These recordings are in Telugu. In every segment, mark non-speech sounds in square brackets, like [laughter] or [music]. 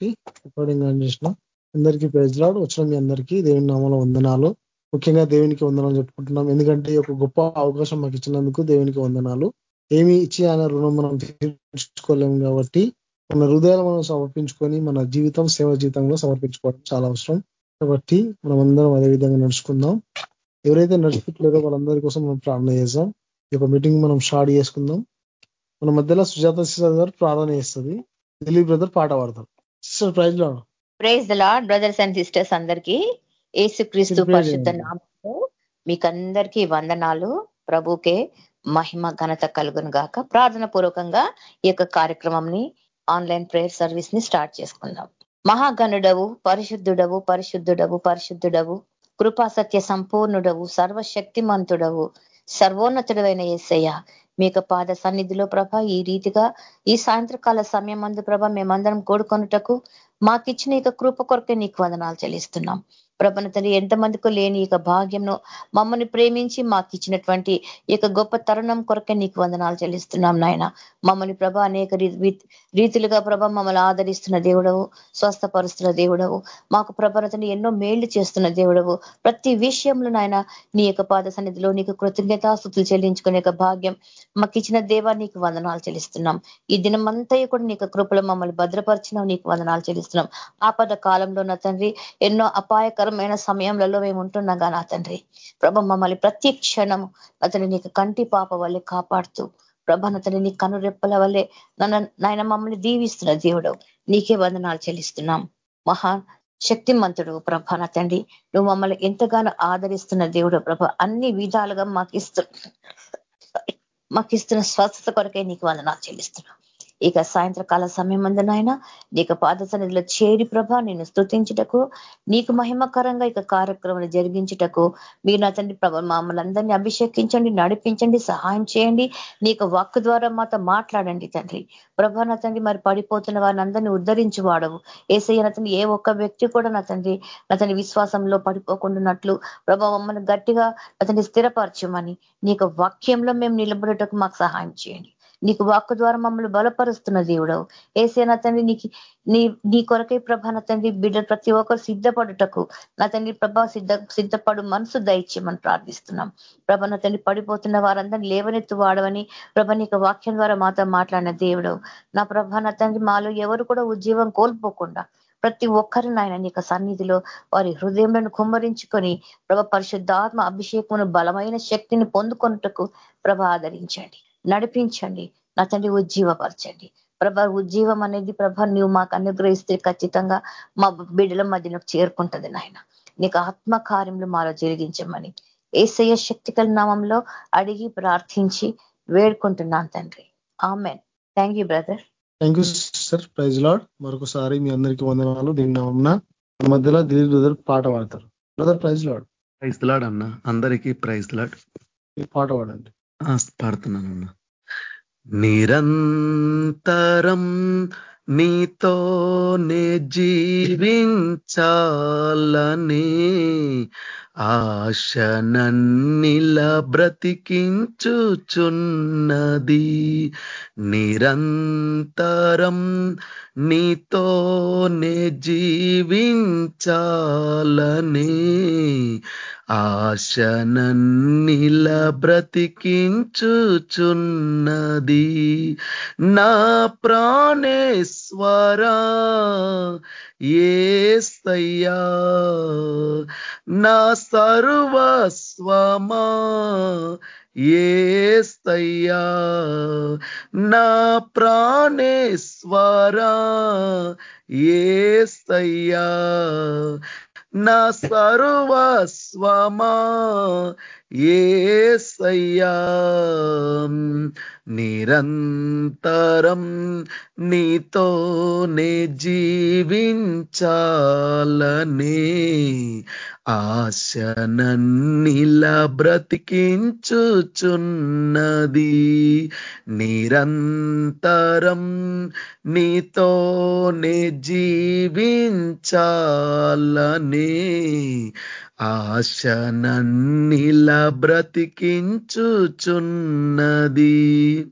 బట్టి రికార్డింగ్ ఆన్ చేసిన అందరికీ ప్రజలాడు వచ్చిన మీ అందరికీ దేవుని నామంలో వందనాలు. ముఖ్యంగా దేవునికి వందనాలు చెప్పుకుంటున్నాం. ఎందుకంటే ఒక గొప్ప అవకాశం మాకు ఇచ్చినందుకు దేవునికి వందనాలు. ఏమి ఇచ్చి ఆయన రుణం మనం తీర్చుకోలేము కాబట్టి మన హృదయాలు మనం సమర్పించుకొని మన జీవితం సేవ జీవితంలో సమర్పించుకోవడం చాలా అవసరం. కాబట్టి మనం అందరం అదే విధంగా నడుచుకుందాం. ఎవరైతే నడుచుకుంటలేదో వాళ్ళందరి కోసం మనం ప్రార్థన చేద్దాం. ఈ యొక్క మీటింగ్ మనం స్టార్ట్ చేసుకుందాం. మన మధ్యలో సుజాత సిస్టర్ గారు ప్రార్థన చేస్తుంది. దిలీప్ బ్రదర్ పాట పాడతారు. ప్రైజ్లో praise the lord brothers and sisters అందరికీ ఏసుక్రీస్తు పరిశుద్ధ నామంలో మీకందరికీ వందనాలు. ప్రభుకే మహిమ ఘనత కలుగును గాక. ప్రార్థన పూర్వకంగా ఈ యొక్క కార్యక్రమంని ఆన్లైన్ ప్రేయర్ సర్వీస్ని స్టార్ట్ చేసుకుందాం. మహాగణుడవు పరిశుద్ధుడవు పరిశుద్ధుడవు పరిశుద్ధుడవు కృపా సత్య సంపూర్ణుడవు సర్వశక్తిమంతుడవు సర్వోన్నతుడైన ఏసయ్య మీక పాద సన్నిధిలో ప్రభ ఈ రీతిగా ఈ సాయంత్రకాల సమయం అందు ప్రభ మేమందరం కోడుకొనుటకు మాకిచ్చిన ఇక కృప కొరకే నీకు వదనాలు చెల్లిస్తున్నాం. ప్రభన తండ్రి ఎంతమందికో లేని ఇక భాగ్యంను మమ్మల్ని ప్రేమించి మాకు ఇచ్చినటువంటి ఇక గొప్ప తరుణం కొరకే నీకు వందనాలు చెల్లిస్తున్నాం నాయన. మమ్మల్ని ప్రభ అనేక రీతిలుగా ప్రభ మమ్మల్ని ఆదరిస్తున్న దేవుడవు స్వస్థపరుస్తున్న దేవుడవు. మాకు ప్రభనతని ఎన్నో మేళ్ళు చేస్తున్న దేవుడవు. ప్రతి విషయంలో నాయన నీ యొక్క పాద సన్నిధిలో నీకు కృతజ్ఞతాస్థుతులు చెల్లించుకునే భాగ్యం మాకు ఇచ్చిన దేవా నీకు వందనాలు చెల్లిస్తున్నాం. ఈ దినమంతా కూడా నీకు కృపలో మమ్మల్ని భద్రపరిచినావు నీకు వందనాలు చెల్లిస్తున్నాం. ఆపద కాలంలో నా తండ్రి ఎన్నో అపాయకర భయంకరమైన సమయంలో మేము ఉంటున్నాగా నా తండ్రి ప్రభ మమ్మల్ని ప్రతి క్షణం అతని నీకు కంటి పాప వల్లే కాపాడుతూ ప్రభ అతని నీ కనురెప్పల వల్లే నన్ను నాయన మమ్మల్ని దీవిస్తున్న దేవుడు నీకే వందనాలు చెల్లిస్తున్నాం. మహా శక్తిమంతుడు ప్రభ నా తండ్రి నువ్వు మమ్మల్ని ఎంతగానో ఆదరిస్తున్న దేవుడు ప్రభ అన్ని విధాలుగా మాకు ఇస్తు మాకు ఇస్తున్న స్వస్థత కొరకే నీకు వందనాలు చెల్లిస్తున్నాం. ఇక సాయంత్రకాల సమయం నాయన నీకు పాద సన్నిధిలో చేరి ప్రభ నేను స్థుతించుటకు నీకు మహిమకరంగా ఇక కార్యక్రమాలు జరిగించుటకు మీరు నా తండ్రి ప్రభ మమ్మల్ని అందరినీ అభిషేకించండి నడిపించండి సహాయం చేయండి నీకు వాక్ ద్వారా మాతో మాట్లాడండి తండ్రి. ప్రభా నా తండ్రి మరి పడిపోతున్న వారిని అందరినీ ఉద్ధరించి వాడవు ఏసయ్య నా తండ్రి ఏ ఒక్క వ్యక్తి కూడా నా తండ్రి నా తండ్రి విశ్వాసంలో పడిపోకుండాన్నట్లు ప్రభా మమ్మల్ని గట్టిగా అతన్ని స్థిరపరచమని నీకు వాక్యంలో మేము నిలబడటకు మాకు సహాయం చేయండి. నీకు వాక్కు ద్వారా మమ్మల్ని బలపరుస్తున్న దేవుడవు ఏసేనా తండ్రి నీకు నీ నీ కొరకే ప్రభ నా తండ్రి బిడ్డ ప్రతి ఒక్కరు సిద్ధపడుటకు నా తండ్రి ప్రభ సిద్ధ సిద్ధపడు మనసు దయచేయమని ప్రార్థిస్తున్నాం. ప్రభ నా తండ్రి పడిపోతున్న వారందరినీ లేవనెత్తు వాడవని ప్రభ నీకు వాక్యం ద్వారా మాతో మాట్లాడిన దేవుడవు నా ప్రభ నా తండ్రి మాలో ఎవరు కూడా ఉద్యోగం కోల్పోకుండా ప్రతి ఒక్కరు నాయన నీకు సన్నిధిలో వారి హృదయంలను కుమ్మరించుకొని ప్రభ పరిశుద్ధాత్మ అభిషేకమును బలమైన శక్తిని పొందుకొనుటకు ప్రభ ఆదరించండి. నడిపించండి. నా తండ్రి ఉజ్జీవపరచండి. ప్రభ ఉజ్జీవం అనేది ప్రభ నువ్వు మాకు అనుగ్రహిస్తే ఖచ్చితంగా మా బిడ్డల మధ్యలోకి చేరుకుంటది నాయన. నీకు ఆత్మ కార్యములు మాలో జరిగించమని ఏసయ్య శక్తికల నామంలో అడిగి ప్రార్థించి వేడుకుంటున్నాను తండ్రి. Amen. Thank you brother thank you sir praise lord మరొకసారి మీ అందరికీ వందనాలు. దీని నామంన మధ్యలో దిలీప్ బ్రదర్ పాట పాడతారు. Brother praise lord praise lord అన్న. అందరికీ ప్రైజ్ లాడ్ పాట పాడండి. పాడుతున్నానన్నా నిరంతరం నీతోనే జీవించాలని ఆశ నన్నిల బ్రతికించుచున్నది. నిరంతరం నీతోనే జీవించాలని ఆశ నన్నిల బ్రతికించుచున్నది నా ప్రాణేశ్వరా ఏస్తయ్యా నా సర్వస్వమా ఏస్తయ్యా నా ప్రాణేశ్వరా ఏస్తయ్యా నా సర్వస్వమా ఏసయ్యా. నిరంతరం నీతోనే జీవించాలనే ఆశ నన్నిల బ్రతికించుచున్నది. నిరంతరం నీతోనే జీవించాలనే ఆశ నన్నిల బ్రతికించుచున్నది.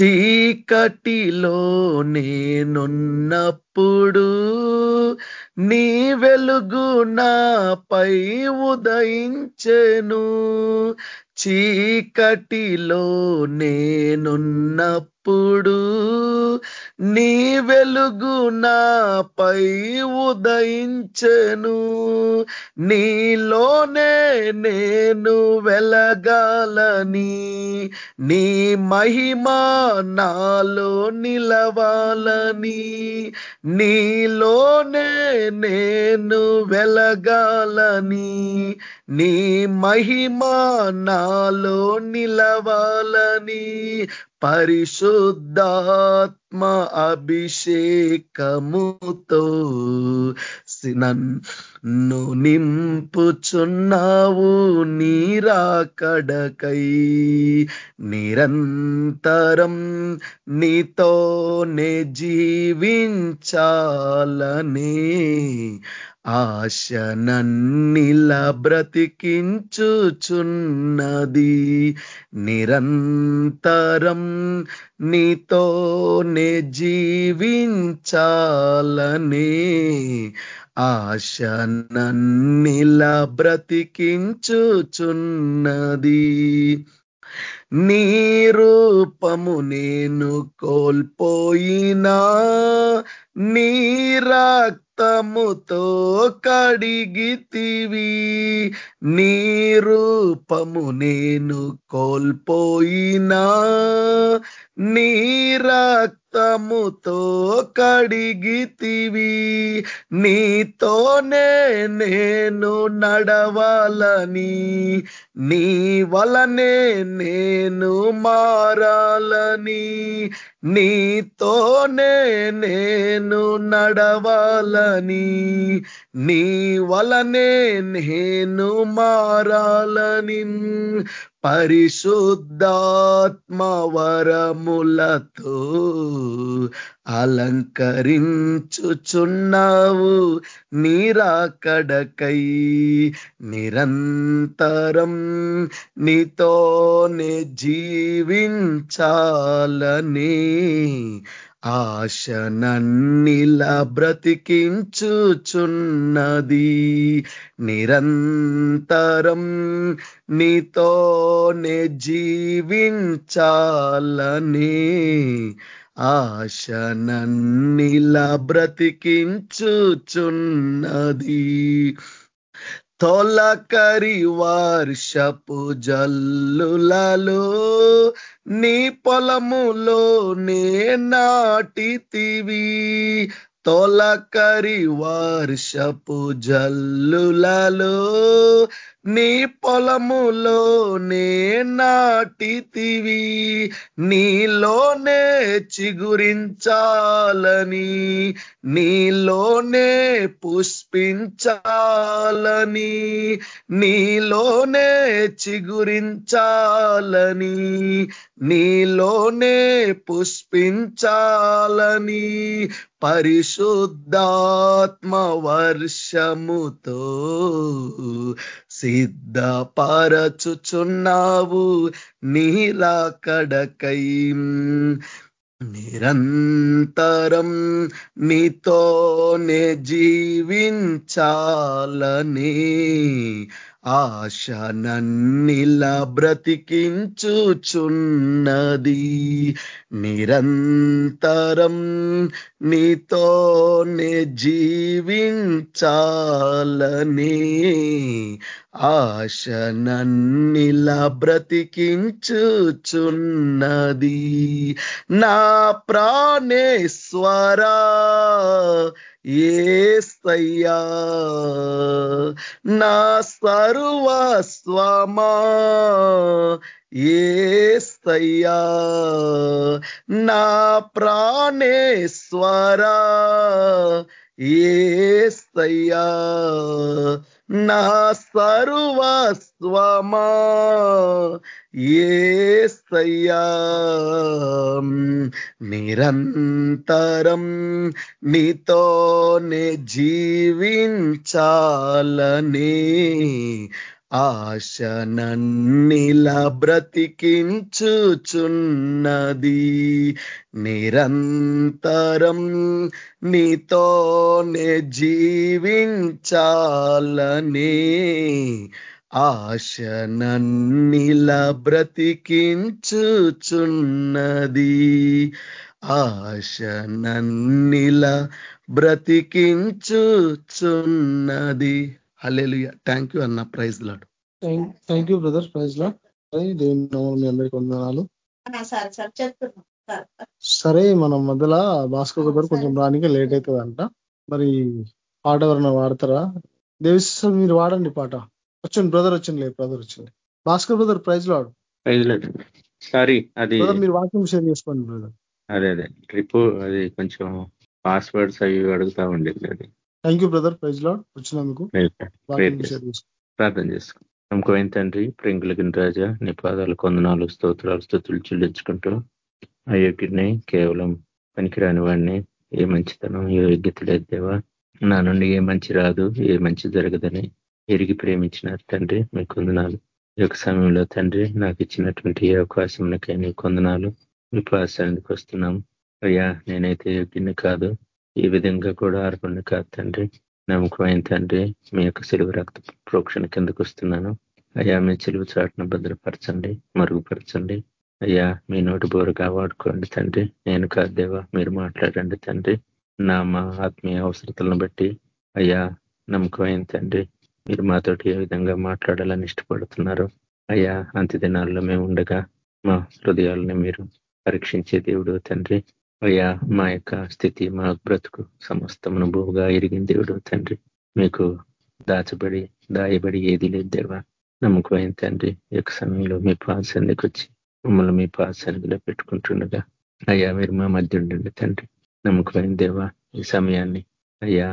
చీకటిలో నేనున్నప్పుడు నీ వెలుగు నాపై ఉదయించెను. చీకటిలో నేనున్నప్పుడు నీ వెలుగు నాపై ఉదయించెను. నీలోనే నేను వెలగాలని. నీ మహిమా నాలో నిలవాలని. నీలోనే నేను వెలగాలని. నీ మహిమా నాలో నిలవాలని. పరిశుద్ధాత్మ అభిషేకముతో నన్ను నింపుచున్నావు నీరాకడకై. నిరంతరం నీతోనే జీవించాలనే ఆశ నన్నిలా బ్రతికించుచున్నది. నిరంతరం నీతోనే జీవించాలనే ఆశ నన్నిలా బ్రతికించుచున్నది. నీ రూపము నేను కోల్పోయినా నీ రక్తముతో కడిగితివి. నీ రూపము నేను కోల్పోయినా. నీ రక్తముతో కడిగితివి. నీతోనే నేను నడవాలని. నీ వలనే నేను మారాలని. నీతోనే నేను నడవాలని నీ వలనే నేను మారాలని. పరిశుద్ధాత్మ వరములతో అలంకరించుచున్నావు నీరాకడకై. నిరంతరం నీతోనే జీవించాలని ఆశ నన్నిలా బ్రతికించుచున్నది. నిరంతరం నీతోనే జీవించాలనే ఆశ నన్నిలా బ్రతికించుచున్నది. తొలకరి వర్షపు జల్లులలో నీ పొలములో నే నాటితివి. తొలకరి వర్షపు జల్లులలో నీ పొలములో నే నాటితివి నీలోనే చిగురించాలని నీలోనే పుష్పించాలని నీలోనే చిగురించాలని నీలోనే పుష్పించాలని పరిశుద్ధాత్మ వర్షముతో సిద్ధపరచుచున్నావు నీలాకడకై నిరంతరం నీతోనే జీవించాలని ఆశ నన్నిలా బ్రతికించుచున్నది. నిరంతరం నీతోనే జీవించాలని ఆశ నన్నిలా బ్రతికించుచున్నది. నా ప్రాణేశ్వరా ఏస్తయ్యా నా సర్వస్వమా? ఏస్తయ్యా నా ప్రాణేశ్వరా? ఏస్తయ్యా నా సర్వస్వమా? ఏస్తయ్యా నిరంతరం నీతోనే జీవించాలనే ఆశ నన్నిలా బ్రతికించుచున్నది. నిరంతరం నీతోనే జీవించాలనే ఆశ నన్నిలా బ్రతికించుచున్నది. ఆశ నన్నిలా బ్రతికించుచున్నది. హల్లెలూయా థ్యాంక్ యూ అన్న. Praise lord thank you brother praise lord దేవుని మీ అందరికీ వందనాలు. సరే మనం మొదల భాస్కర్ బ్రదర్ కొంచెం రానికి లేట్ అవుతుందంట. మరి పాట ఎవరన్నా వాడతారా? దేవిశ్వ మీరు వాడండి పాట. వచ్చింది బ్రదర్ వచ్చింది లేదు బ్రదర్ వచ్చింది. Bhaskar brother praise lord praise lord sorry అది మీరు వాక్యం షేర్ చేసుకోండి బ్రదర్ అదే అదే. ట్రిప్ అది కొంచెం పాస్వర్డ్స్ అవి అడుగుతా ఉండేది అది thank you brother praise lord వచ్చినందుకు ప్రార్థన చేసుకో. నమ్మకమైన తండ్రి ప్రింకులగిన రాజా నీ పాదాలు కొందనాలు స్తోత్రాలు స్థుతులు చెల్లించుకుంటూ అయోగ్యుడిని కేవలం పనికిరాని వాడిని ఏ మంచితనం ఏ యోగ్యత లేదు దేవా. నా నుండి ఏ మంచి రాదు ఏ మంచి జరగదని ఎరిగి ప్రేమించినారు తండ్రి మీ కొందనాలు. ఈ యొక్క సమయంలో తండ్రి నాకు ఇచ్చినటువంటి ఏ అవకాశంకై నీ కొందనాలు మీ పాసానికి వస్తున్నాం అయ్యా నేనైతే యోగ్యుని కాదు ఈ విధంగా కూడా అర్పణి కాదు తండ్రి. నమ్మకమైన తండ్రి మీ యొక్క సెలవు రక్త ప్రోక్షణ కిందకు వస్తున్నాను. అయ్యా మీ చెలువు చాటును భద్రపరచండి మరుగుపరచండి. అయ్యా మీ నోటి బోరుగా వాడుకోండి తండ్రి. నేను కాదేవా మీరు మాట్లాడండి తండ్రి. నా మా ఆత్మీయ అవసరతలను బట్టి అయ్యా నమ్మకమైన తండ్రి మీరు మాతోటి ఏ విధంగా మాట్లాడాలని ఇష్టపడుతున్నారు అయ్యా అంత్య దినాల్లో మేము ఉండగా మా హృదయాలని మీరు పరీక్షించే దేవుడు తండ్రి. Oh, అయ్యా మా యొక్క స్థితి మా బ్రతుకు సమస్తమును బహుగా ఎరిగిన దేవుడు తండ్రి. మీకు దాచబడి దాయబడి ఏది లేదు దేవా. నమ్మకమైన తండ్రి యొక్క సమయంలో మీ పాదశానికి వచ్చి మమ్మల్ని మీ పాదశానికిలో పెట్టుకుంటుండగా? అయ్యా మీరు మా మధ్య ఉండండి తండ్రి. నమ్మకమైన దేవా ఈ సమయాన్ని అయ్యా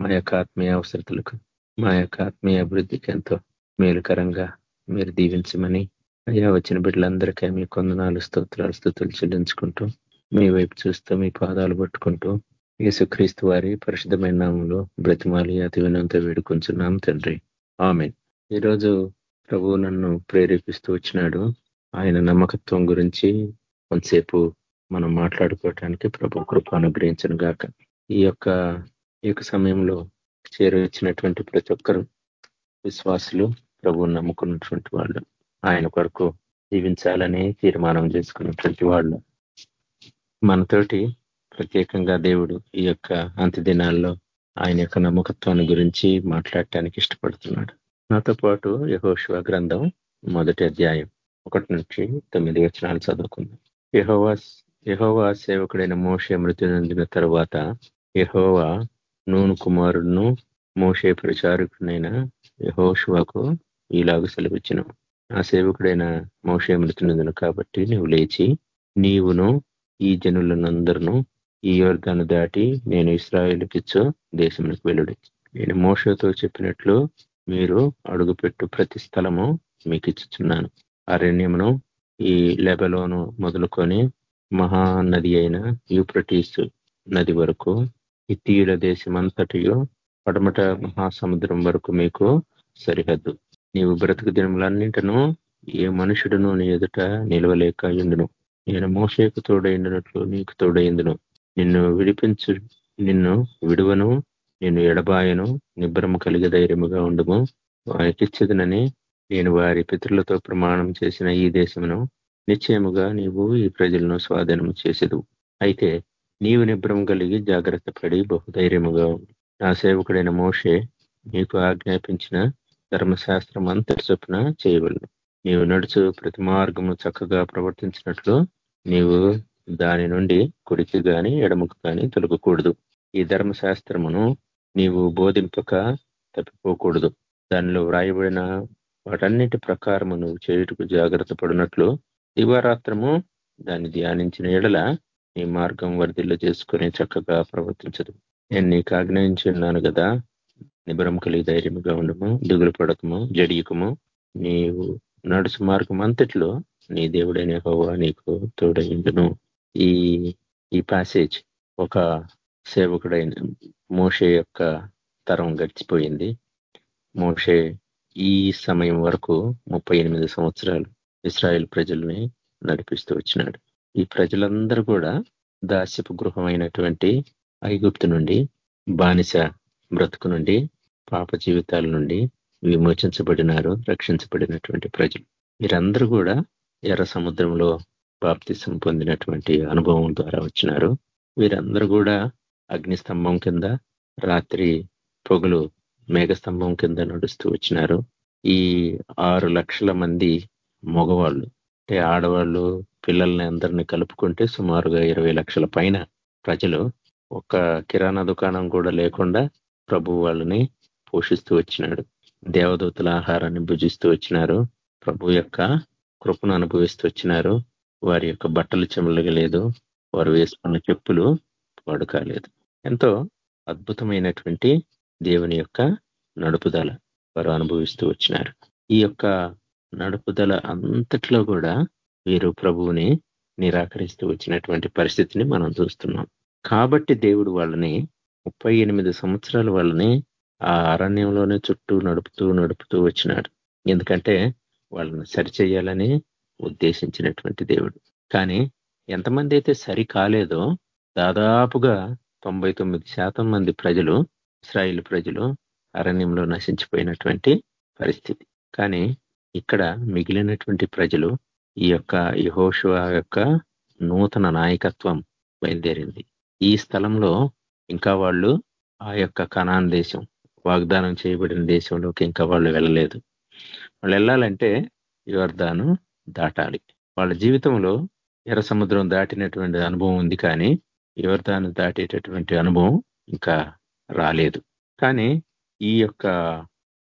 మా యొక్క ఆత్మీయ అవసరతలకు మా యొక్క ఆత్మీయ అభివృద్ధికి ఎంతో మేలుకరంగా మీరు దీవించమని అయ్యా వచ్చిన బిడ్డలందరికీ మీ కొందనాలు స్తోత్రాలు స్థుతులు చెల్లించుకుంటూ మీ వైపు చూస్తూ మీ పాదాలు పట్టుకుంటూ యేసుక్రీస్తు వారి పరిశుద్ధమైన నామంలో బ్రతిమాలి అతి వినంత వేడుకొంచున్నాం తండ్రి. ఆమె ఈరోజు ప్రభు నన్ను ప్రేరేపిస్తూ వచ్చినాడు. ఆయన నమ్మకత్వం గురించి కొంతసేపు మనం మాట్లాడుకోవటానికి ప్రభు కృప అనుగ్రహించను గాక. ఈ యొక్క ఈ యొక్క సమయంలో చేరవచ్చినటువంటి ప్రతి ఒక్కరు విశ్వాసులు ప్రభు నమ్ముకున్నటువంటి వాళ్ళు. ఆయన కొరకు జీవించాలని తీర్మానం చేసుకున్నటువంటి వాళ్ళు. మనతోటి ప్రత్యేకంగా దేవుడు ఈ యొక్క అంత్య దినాల్లో ఆయన యొక్క నమ్మకత్వాన్ని గురించి మాట్లాడటానికి ఇష్టపడుతున్నాడు. నాతో పాటు యహోశివ గ్రంథం మొదటి అధ్యాయం ఒకటి నుంచి తొమ్మిది వచనాలు చదువుకుందాం. యహోవా యహోవా సేవకుడైన మోషే మృతి నొందిన తర్వాత యహోవా నూను కుమారుడును మోషే ప్రచారకుడైన యహోశివకు ఈలాగు సెలవిచ్చిన. ఆ సేవకుడైన మోషే మృతి నొందిన కాబట్టి నువ్వు లేచి నీవును ఈ జనులనందరినూ ఈ వర్గాన్ని దాటి నేను ఇస్రాయేల్కిచ్చు దేశంలోకి వెళ్ళుడి. నేను మోసతో చెప్పినట్లు మీరు అడుగుపెట్టు ప్రతి స్థలము మీకు ఇచ్చుచున్నాను అరణ్యమును ఈ లెబలోను మొదలుకొని మహానది అయిన యూప్రటీస్ నది వరకు ఇతీయుల తీయుల దేశమంతటియో పడమట మహాసముద్రం వరకు మీకు సరిహద్దు. నీవు బ్రతుకు దినములన్నింటను ఏ మనుషుడును నీ ఎదుట నిలవలేక ఉండును. నేను మోసేకు తోడైండినట్లు నీకు తోడైందును. నిన్ను విడిపించు నిన్ను విడువను నిన్ను ఎడబాయను నిబ్బరము కలిగి ధైర్యముగా ఉండము. వారికిచ్చదనని నేను వారి పితృలతో ప్రమాణం చేసిన ఈ దేశమును నిశ్చయముగా నీవు ఈ ప్రజలను స్వాధీనం చేసేదు అయితే నీవు నిబ్రం కలిగి జాగ్రత్త పడి బహుధైర్యముగా నా సేవకుడైన మోషే నీకు ఆజ్ఞాపించిన ధర్మశాస్త్రం అంతటి చొప్పున చేయవలను. నీవు నడుచు ప్రతి మార్గము చక్కగా ప్రవర్తించినట్లు నీవు దాని నుండి కుడికి గాని ఎడముకు గాని తొలగకూడదు. ఈ ధర్మశాస్త్రమును నీవు బోధింపక తప్పిపోకూడదు. దానిలో వ్రాయబడిన వాటన్నిటి ప్రకారము నువ్వు చేయుటకు జాగ్రత్త పడినట్లు దివారాత్రము దాన్ని ధ్యానించిన ఎడల నీ మార్గం వర్ధిల్లు చేసుకుని చక్కగా ప్రవర్తించదు. నేను నీకు ఆజ్ఞాయించి ఉన్నాను కదా నిబరం కలిగి ధైర్యముగా ఉండము దిగులు పడకము జడియకము. నీవు నడుచు మార్గం అంతట్లో నీ దేవుడైన హోవా నీకు తోడైండును ఈ ఈ ప్యాసేజ్ ఒక సేవకుడైన మోషే యొక్క తరం గడిచిపోయింది. మోషే ఈ సమయం వరకు ముప్పై ఎనిమిది సంవత్సరాలు ఇస్రాయేల్ ప్రజల్ని నడిపిస్తూ వచ్చినాడు. ఈ ప్రజలందరూ కూడా దాస్యపు గృహమైనటువంటి ఐగుప్తు నుండి బానిస బ్రతుకు నుండి పాప జీవితాల నుండి విమోచించబడినారు రక్షించబడినటువంటి ప్రజలు. వీరందరూ కూడా ఎర్ర సముద్రంలో బాప్తిసం పొందినటువంటి అనుభవం ద్వారా వచ్చినారు. వీరందరూ కూడా అగ్నిస్తంభం కింద రాత్రి పొగలు మేఘస్తంభం కింద నడుస్తూ వచ్చినారు. ఈ ఆరు లక్షల మంది మగవాళ్ళు అంటే ఆడవాళ్ళు పిల్లల్ని అందరినీ కలుపుకుంటే సుమారుగా ఇరవై లక్షల పైన ప్రజలు ఒక కిరాణా దుకాణం కూడా లేకుండా ప్రభు వాళ్ళని పోషిస్తూ వచ్చినాడు. దేవదూతల ఆహారాన్ని భుజిస్తూ వచ్చినారు. ప్రభు యొక్క కృపను అనుభవిస్తూ వచ్చినారు. వారి యొక్క బట్టలు చెమలగలేదు వారు వేసుకున్న చెప్పులు పాడు కాలేదు. ఎంతో అద్భుతమైనటువంటి దేవుని యొక్క నడుపుదల వారు అనుభవిస్తూ వచ్చినారు. ఈ యొక్క నడుపుదల అంతట్లో కూడా వీరు ప్రభువుని నిరాకరిస్తూ వచ్చినటువంటి పరిస్థితిని మనం చూస్తున్నాం. కాబట్టి దేవుడు వాళ్ళని ముప్పై ఎనిమిది సంవత్సరాలు వాళ్ళని ఆ అరణ్యంలోనే చుట్టూ నడుపుతూ నడుపుతూ వచ్చినాడు. ఎందుకంటే వాళ్ళని సరిచేయాలని ఉద్దేశించినటువంటి దేవుడు. కానీ ఎంతమంది అయితే సరి కాలేదో దాదాపుగా తొంభై తొమ్మిది శాతం మంది ప్రజలు ఇస్రాయిల్ ప్రజలు అరణ్యంలో నశించిపోయినటువంటి పరిస్థితి. కానీ ఇక్కడ మిగిలినటువంటి ప్రజలు ఈ యొక్క యహోషువ యొక్క నూతన నాయకత్వం బయలుదేరింది. ఈ స్థలంలో ఇంకా వాళ్ళు ఆ యొక్క కణాన్ దేశం వాగ్దానం చేయబడిన దేశంలోకి ఇంకా వాళ్ళు వెళ్ళలేదు. వాళ్ళు వెళ్ళాలంటే యువర్ధాను దాటాలి. వాళ్ళ జీవితంలో ఎర్ర సముద్రం దాటినటువంటి అనుభవం ఉంది కానీ యువర్ధాను దాటేటటువంటి అనుభవం ఇంకా రాలేదు. కానీ ఈ యొక్క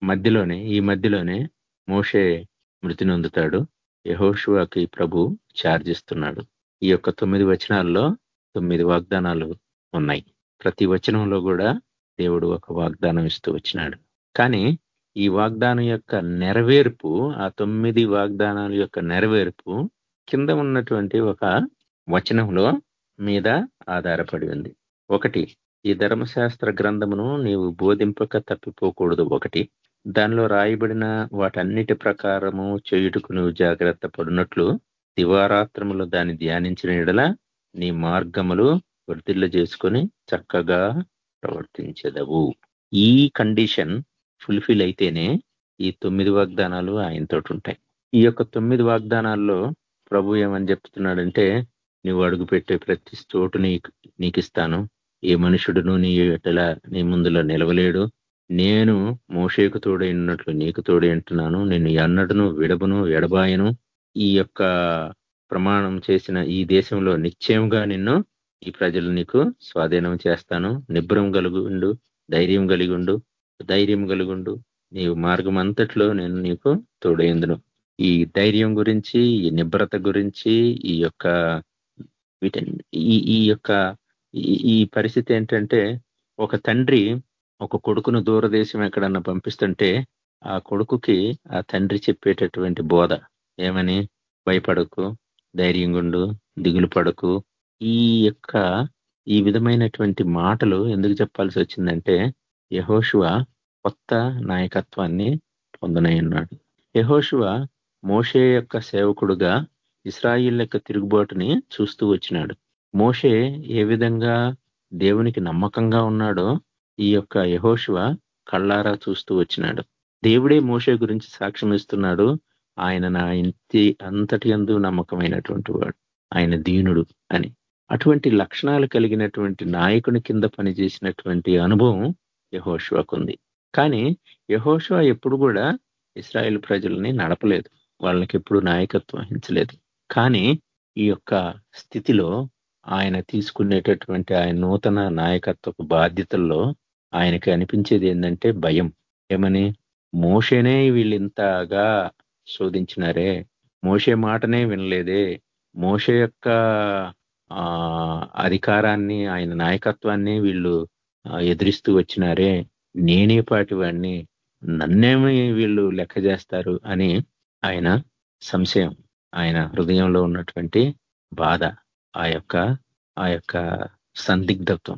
మధ్యలోనే ఈ మధ్యలోనే మోషే మృతి నొందుతాడు. యహోషువాకి ప్రభు ఛార్జ్ ఇస్తున్నాడు. ఈ యొక్క తొమ్మిది వచనాల్లో తొమ్మిది వాగ్దానాలు ఉన్నాయి. ప్రతి వచనంలో కూడా దేవుడు ఒక వాగ్దానం ఇస్తూ వచ్చినాడు. కానీ ఈ వాగ్దానం యొక్క నెరవేర్పు ఆ తొమ్మిది వాగ్దానాల యొక్క నెరవేర్పు కింద ఉన్నటువంటి ఒక వచనంలో మీద ఆధారపడి ఉంది. ఒకటి ఈ ధర్మశాస్త్ర గ్రంథమును నీవు బోధింపక తప్పిపోకూడదు. ఒకటి దానిలో రాయబడిన వాటన్నిటి ప్రకారము చేయుటకు నువ్వు జాగ్రత్త పడినట్లు దివారాత్రములు దాన్ని ధ్యానించిన ఎడల నీ మార్గములు వృద్ధిల్ల చేసుకొని చక్కగా ప్రవర్తించదవు. ఈ కండిషన్ ఫుల్ఫిల్ అయితేనే ఈ తొమ్మిది వాగ్దానాలు ఆయనతో ఉంటాయి. ఈ యొక్క తొమ్మిది వాగ్దానాల్లో ప్రభు ఏమని చెప్తున్నాడంటే నువ్వు అడుగు పెట్టే ప్రతి చోటు నీకు ఇస్తాను ఏ మనుషుడును నీ ఎటల నీ ముందులో నిలవలేడు. నేను మోషేకు తోడై ఉన్నట్లు నీకు తోడై అంటున్నాను. నేను ఎన్నడను విడబను ఎడబాయను. ఈ యొక్క ప్రమాణం చేసిన ఈ దేశంలో నిశ్చయంగా నిన్ను ఈ ప్రజలు నీకు స్వాధీనం చేస్తాను. నిబ్రం ఉండు ధైర్యం కలిగుండు. ధైర్యం కలుగుండు. నీవు మార్గం అంతట్లో నేను నీకు తోడైందును. ఈ ధైర్యం గురించి ఈ నిబ్రత గురించి ఈ యొక్క వీటి ఈ ఈ యొక్క ఈ పరిస్థితి ఏంటంటే ఒక తండ్రి ఒక కొడుకును దూరదేశం ఎక్కడన్నా పంపిస్తుంటే ఆ కొడుకుకి ఆ తండ్రి చెప్పేటటువంటి బోధ. ఏమని? భయపడకు ధైర్యం గుండు దిగులు పడకు. ఈ యొక్క ఈ విధమైనటువంటి మాటలు ఎందుకు చెప్పాల్సి వచ్చిందంటే యహోశువ కొత్త నాయకత్వాన్ని పొందనయ్యున్నాడు యహోశువ మోషే యొక్క సేవకుడుగా ఇస్రాయిల్ యొక్క తిరుగుబాటుని చూస్తూ వచ్చినాడు. మోషే ఏ విధంగా దేవునికి నమ్మకంగా ఉన్నాడో ఈ యొక్క యహోశువ కళ్ళారా చూస్తూ వచ్చినాడు. దేవుడే మోషే గురించి సాక్ష్యం ఇస్తున్నాడు. ఆయన నా ఇంటి అంతటి అందు నమ్మకమైనటువంటి వాడు. ఆయన దీనుడు అని. అటువంటి లక్షణాలు కలిగినటువంటి నాయకుని కింద పనిచేసినటువంటి అనుభవం యహోశువకుంది కానీ యహోశువ ఎప్పుడు కూడా ఇస్రాయేల్ ప్రజల్ని నడపలేదు. వాళ్ళకి ఎప్పుడు నాయకత్వం వహించలేదు. కానీ ఈ యొక్క స్థితిలో ఆయన తీసుకునేటటువంటి ఆయన నూతన నాయకత్వపు బాధ్యతల్లో ఆయనకి అనిపించేది ఏంటంటే భయం. ఏమని? మోషేనే వీళ్ళింతగా శోధించినారే. మోషే మాటనే వినలేదే. మోషే యొక్క అధికారాన్ని ఆయన నాయకత్వాన్ని వీళ్ళు ఎదిరిస్తూ వచ్చినారే నేనే పాటి వాడిని నన్నేమి వీళ్ళు లెక్క చేస్తారు అని ఆయన సంశయం. ఆయన హృదయంలో ఉన్నటువంటి బాధ ఆ యొక్క ఆ యొక్క సందిగ్ధత్వం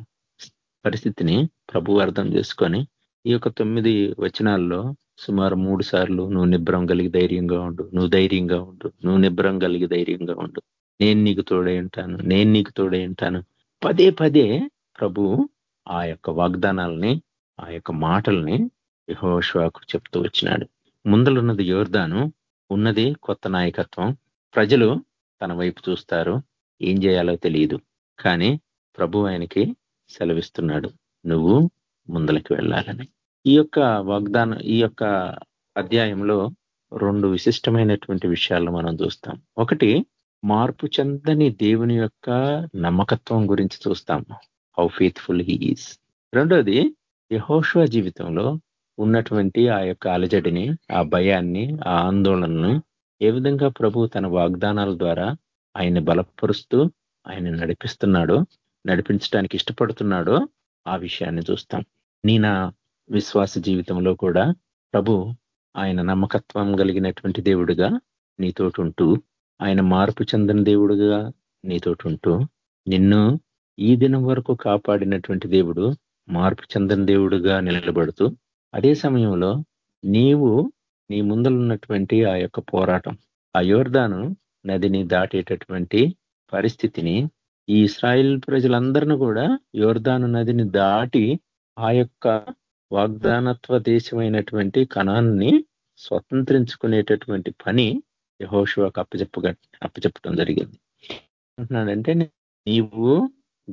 పరిస్థితిని ప్రభు అర్థం చేసుకొని ఈ యొక్క తొమ్మిది వచనాల్లో సుమారు మూడు సార్లు నువ్వు నిబ్రం కలిగి ధైర్యంగా ఉండు నువ్వు ధైర్యంగా ఉండు నువ్వు నిబ్రం కలిగి ధైర్యంగా ఉండు నేను నీకు తోడై ఉంటాను నేను నీకు తోడై ఉంటాను. పదే పదే ప్రభు ఆ యొక్క వాగ్దానాలని ఆ యొక్క మాటల్ని యహోశ్వాకు చెప్తూ వచ్చినాడు. ముందలున్నది యోర్దాను ఉన్నది కొత్త నాయకత్వం. ప్రజలు తన వైపు చూస్తారు ఏం చేయాలో తెలియదు కానీ ప్రభు ఆయనకి సెలవిస్తున్నాడు నువ్వు ముందలకి వెళ్ళాలని. ఈ యొక్క వాగ్దానం ఈ యొక్క అధ్యాయంలో రెండు విశిష్టమైనటువంటి విషయాలను మనం చూస్తాం. ఒకటి మార్పు చెందని దేవుని యొక్క నమ్మకత్వం గురించి చూస్తాము. హౌ ఫెయిత్ఫుల్ హీఈస్ రెండోది యహోష్వా జీవితంలో ఉన్నటువంటి ఆ యొక్క అలజడిని ఆ భయాన్ని ఆ ఆందోళనను ఏ విధంగా ప్రభు తన వాగ్దానాల ద్వారా ఆయన బలపరుస్తూ ఆయన నడిపిస్తున్నాడో నడిపించడానికి ఇష్టపడుతున్నాడో ఆ విషయాన్ని చూస్తాం. నేనా విశ్వాస జీవితంలో కూడా ప్రభు ఆయన నమ్మకత్వం కలిగినటువంటి దేవుడుగా నీతోటుంటూ ఆయన మార్పు చెందిన దేవుడుగా నీతోటుంటూ నిన్ను ఈ దినం వరకు కాపాడినటువంటి దేవుడు మార్పు చెందిన దేవుడుగా నిలబడుతూ అదే సమయంలో నీవు నీ ముందలున్నటువంటి ఆ యొక్క పోరాటం ఆ యోర్దాను నదిని దాటేటటువంటి పరిస్థితిని ఈ ఇస్రాయిల్ ప్రజలందరిని కూడా యోర్దాను నదిని దాటి ఆ యొక్క వాగ్దానత్వ దేశమైనటువంటి కణాన్ని స్వతంత్రించుకునేటటువంటి పని యహోషువాకు అప్పచెప్పగా అప్పచెప్పడం జరిగింది. అంటున్నాడంటే నీవు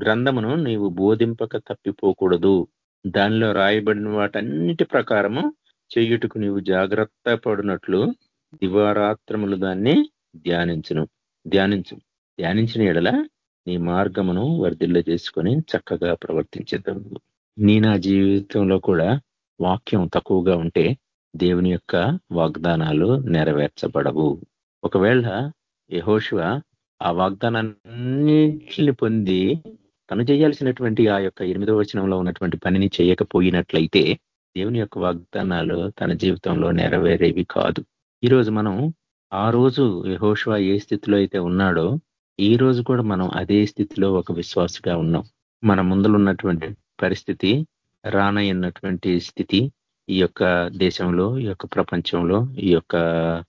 గ్రంథమును నీవు బోధింపక తప్పిపోకూడదు. దానిలో రాయబడిన వాటన్నిటి ప్రకారము చెయ్యుటకు నీవు జాగ్రత్త పడినట్లు దివారాత్రములు దాన్ని ధ్యానించును. ధ్యానించు. ధ్యానించిన ఎడల నీ మార్గమును వర్ధిల్ల చేసుకొని చక్కగా ప్రవర్తించేద్దాం నీ నా జీవితంలో కూడా వాక్యం తక్కువగా ఉంటే దేవుని యొక్క వాగ్దానాలు నెరవేర్చబడవు. ఒకవేళ యహోశివ ఆ వాగ్దానాన్నింటిని పొంది తను చేయాల్సినటువంటి ఆ యొక్క ఎనిమిదో వచనంలో ఉన్నటువంటి పనిని చేయకపోయినట్లయితే దేవుని యొక్క వాగ్దానాలు తన జీవితంలో నెరవేరేవి కాదు. ఈరోజు మనం ఆ రోజు యహోశివ ఏ స్థితిలో అయితే ఉన్నాడో ఈ రోజు కూడా మనం అదే స్థితిలో ఒక విశ్వాసగా ఉన్నాం. మన ముందులున్నటువంటి పరిస్థితి రానయ్యన్నటువంటి స్థితి ఈ యొక్క దేశంలో ఈ యొక్క ప్రపంచంలో ఈ యొక్క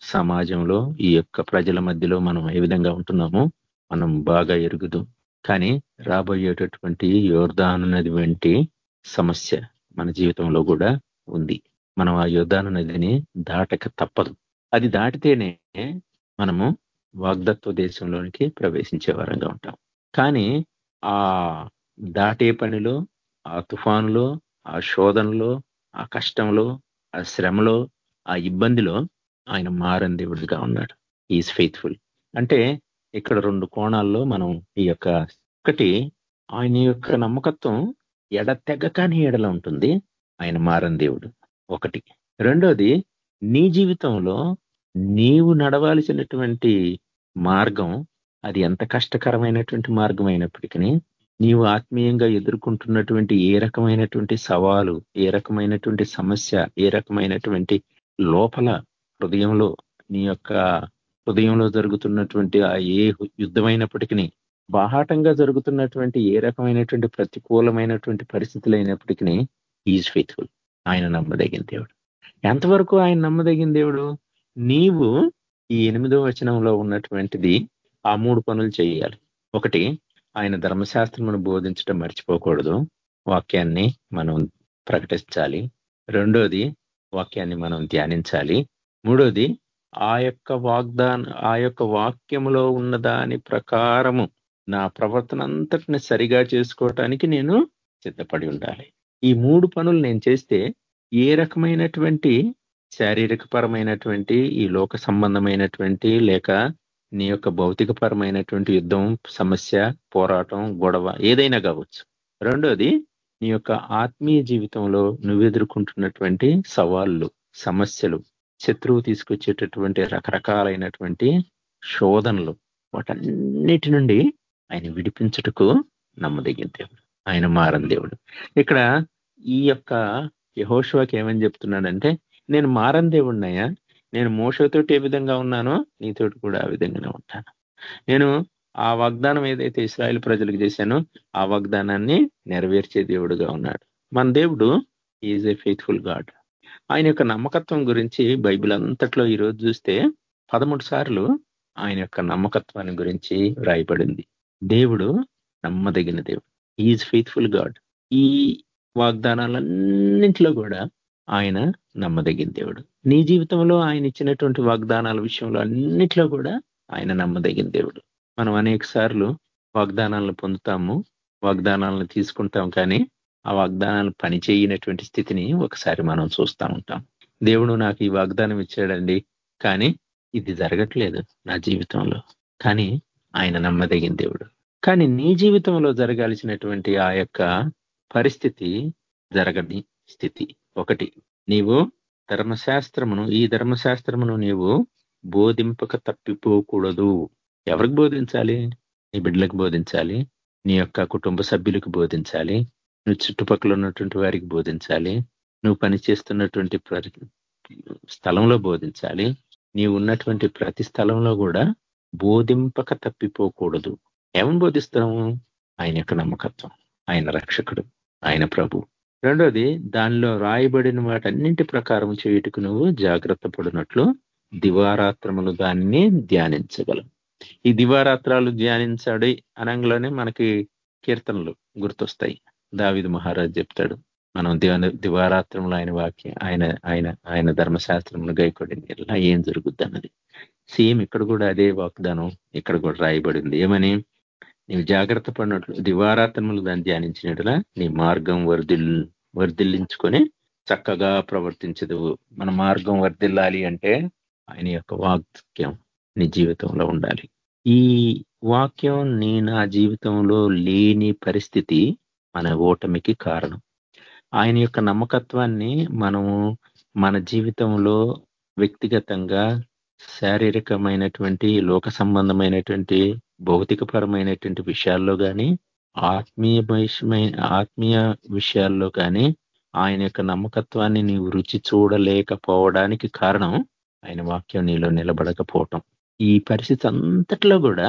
సమాజంలో ఈ యొక్క ప్రజల మధ్యలో మనం ఏ విధంగా ఉంటున్నామో మనం బాగా ఎరుగుదు. కానీ రాబోయేటటువంటి యోర్ధాను నది వంటి సమస్య మన జీవితంలో కూడా ఉంది. మనం ఆ యోర్ధాను నదిని దాటక తప్పదు. అది దాటితేనే మనము వాగ్దత్వ దేశంలోనికి ప్రవేశించే వరంగా ఉంటాం. కానీ ఆ దాటే పనిలో ఆ తుఫానులో ఆ శోధనలో ఆ కష్టంలో ఆ శ్రమలో ఆ ఇబ్బందిలో ఆయన మారని దేవుడిగా ఉన్నాడు. ఈజ్ ఫెయిత్ఫుల్ అంటే ఇక్కడ రెండు కోణాల్లో మనం ఈ యొక్క ఒకటి ఆయన యొక్క నమ్మకత్వం ఎడతెగకాని ఎడల ఉంటుంది ఆయన మారన్ దేవుడు. ఒకటి. రెండోది నీ జీవితంలో నీవు నడవాల్సినటువంటి మార్గం అది ఎంత కష్టకరమైనటువంటి మార్గం అయినప్పటికీ నీవు ఆత్మీయంగా ఎదుర్కొంటున్నటువంటి ఏ రకమైనటువంటి సవాలు ఏ రకమైనటువంటి సమస్య ఏ రకమైనటువంటి లోపల హృదయంలో నీ యొక్క హృదయంలో జరుగుతున్నటువంటి ఆ ఏ యుద్ధమైనప్పటికీ బాహాటంగా జరుగుతున్నటువంటి ఏ రకమైనటువంటి ప్రతికూలమైనటువంటి పరిస్థితులు అయినప్పటికీ ఈజ్ ఫెయిత్ఫుల్ ఆయన నమ్మదగిన దేవుడు. ఎంతవరకు ఆయన నమ్మదగిన దేవుడు? నీవు ఈ ఎనిమిదో వచనంలో ఉన్నటువంటిది ఆ మూడు పనులు చేయాలి. ఒకటి ఆయన ధర్మశాస్త్రమును బోధించడం మర్చిపోకూడదు. వాక్యాన్ని మనం ప్రకటించాలి. రెండోది వాక్యాన్ని మనం ధ్యానించాలి. మూడోది ఆ యొక్క వాగ్దాన ఆ యొక్క వాక్యములో ఉన్న దాని ప్రకారము నా ప్రవర్తన అంతటిని సరిగా చేసుకోవటానికి నేను సిద్ధపడి ఉండాలి. ఈ మూడు పనులు నేను చేస్తే ఏ రకమైనటువంటి శారీరక పరమైనటువంటి ఈ లోక సంబంధమైనటువంటి లేక నీ యొక్క భౌతిక పరమైనటువంటి యుద్ధం సమస్య పోరాటం గొడవ ఏదైనా కావచ్చు. రెండోది నీ యొక్క ఆత్మీయ జీవితంలో నువ్వు ఎదుర్కొంటున్నటువంటి సవాళ్ళు సమస్యలు శత్రువు తీసుకొచ్చేటటువంటి రకరకాలైనటువంటి శోధనలు వాటన్నిటి నుండి ఆయన విడిపించుటకు నమ్మదగిన దేవుడు. ఆయన మారని దేవుడు. ఇక్కడ ఈ యొక్క యహోషువాకి ఏమని చెప్తున్నాడంటే నేను మారని దేవుడినయ్యా నేను మోసతోటి ఏ విధంగా ఉన్నానో నీతోటి కూడా ఆ విధంగానే ఉంటాను. నేను ఆ వాగ్దానం ఏదైతే ఇస్రాయల్ ప్రజలకు చేశానో ఆ వాగ్దానాన్ని నెరవేర్చే దేవుడుగా ఉన్నాడు. మన దేవుడు ఈజ్ ఏ ఫెయిత్ఫుల్ గాడ్. ఆయన యొక్క నమ్మకత్వం గురించి బైబిల్ అంతట్లో ఈరోజు చూస్తే పదమూడు సార్లు ఆయన యొక్క నమ్మకత్వాన్ని గురించి రాయబడింది. దేవుడు నమ్మదగిన దేవుడు. ఈజ్ ఫెయిత్ఫుల్ గాడ్ ఈ వాగ్దానాలన్నింటిలో కూడా ఆయన నమ్మదగిన దేవుడు. నీ జీవితంలో ఆయన ఇచ్చినటువంటి వాగ్దానాల విషయంలో అన్నిట్లో కూడా ఆయన నమ్మదగిన దేవుడు. మనం అనేక సార్లు వాగ్దానాలను పొందుతాము వాగ్దానాలను తీసుకుంటాం కానీ ఆ వాగ్దానాలు పనిచేయనటువంటి స్థితిని ఒకసారి మనం చూస్తూ ఉంటాం. దేవుడు నాకు ఈ వాగ్దానం ఇచ్చాడండి కానీ ఇది జరగట్లేదు నా జీవితంలో. కానీ ఆయన నమ్మదగిన దేవుడు. కానీ నీ జీవితంలో జరగాల్సినటువంటి ఆ యొక్క పరిస్థితి జరగని స్థితి ఒకటి. నీవు ధర్మశాస్త్రమును ఈ ధర్మశాస్త్రమును నీవు బోధింపక తప్పిపోకూడదు. ఎవరికి బోధించాలి? నీ బిడ్డలకు బోధించాలి? నీ యొక్క కుటుంబ సభ్యులకు బోధించాలి? నువ్వు చుట్టుపక్కల ఉన్నటువంటి వారికి బోధించాలి. నువ్వు పనిచేస్తున్నటువంటి స్థలంలో బోధించాలి. నీవు ఉన్నటువంటి ప్రతి స్థలంలో కూడా బోధింపక తప్పిపోకూడదు. ఏమని బోధిస్తాము ఆయన యొక్క నమ్మకత్వం. ఆయన రక్షకుడు. ఆయన ప్రభు. రెండోది దానిలో రాయబడిన వాటన్నింటి ప్రకారం చేయుటకు నువ్వు జాగ్రత్త పడినట్లు దివారాత్రములు దాన్ని ధ్యానించగలం ఈ దివారాత్రాలు ధ్యానించాడు అనంగానే మనకి కీర్తనలు గుర్తొస్తాయి. దావిదు మహారాజ్ చెప్తాడు. మనం దివారాత్రంలో ఆయన వాక్యం ఆయన ఆయన ఆయన ధర్మశాస్త్రంలో గైకొడింది. ఇలా ఏం జరుగుద్ది అన్నది సేమ్ ఇక్కడ కూడా అదే వాగ్దానం ఇక్కడ కూడా రాయబడింది. ఏమని? నీవు జాగ్రత్త పడినట్లు దివారాత్రములు దాన్ని ధ్యానించినట్లా నీ మార్గం వర్ధిల్ వర్ధిల్లించుకొని చక్కగా ప్రవర్తించదు మన మార్గం వర్ధిల్లాలి అంటే ఆయన యొక్క వాక్యం నీ జీవితంలో ఉండాలి. ఈ వాక్యం నీ నా జీవితంలో లేని పరిస్థితి మన ఓటమికి కారణం. ఆయన యొక్క నమ్మకత్వాన్ని మనము మన జీవితంలో వ్యక్తిగతంగా శారీరకమైనటువంటి లోక సంబంధమైనటువంటి భౌతికపరమైనటువంటి విషయాల్లో కానీ ఆత్మీయ ఆత్మీయ విషయాల్లో కానీ ఆయన యొక్క నమ్మకత్వాన్ని నీవు రుచి చూడలేకపోవడానికి కారణం ఆయన వాక్యం నీలో నిలబడకపోవటం. ఈ పరిస్థితి అంతట్లో కూడా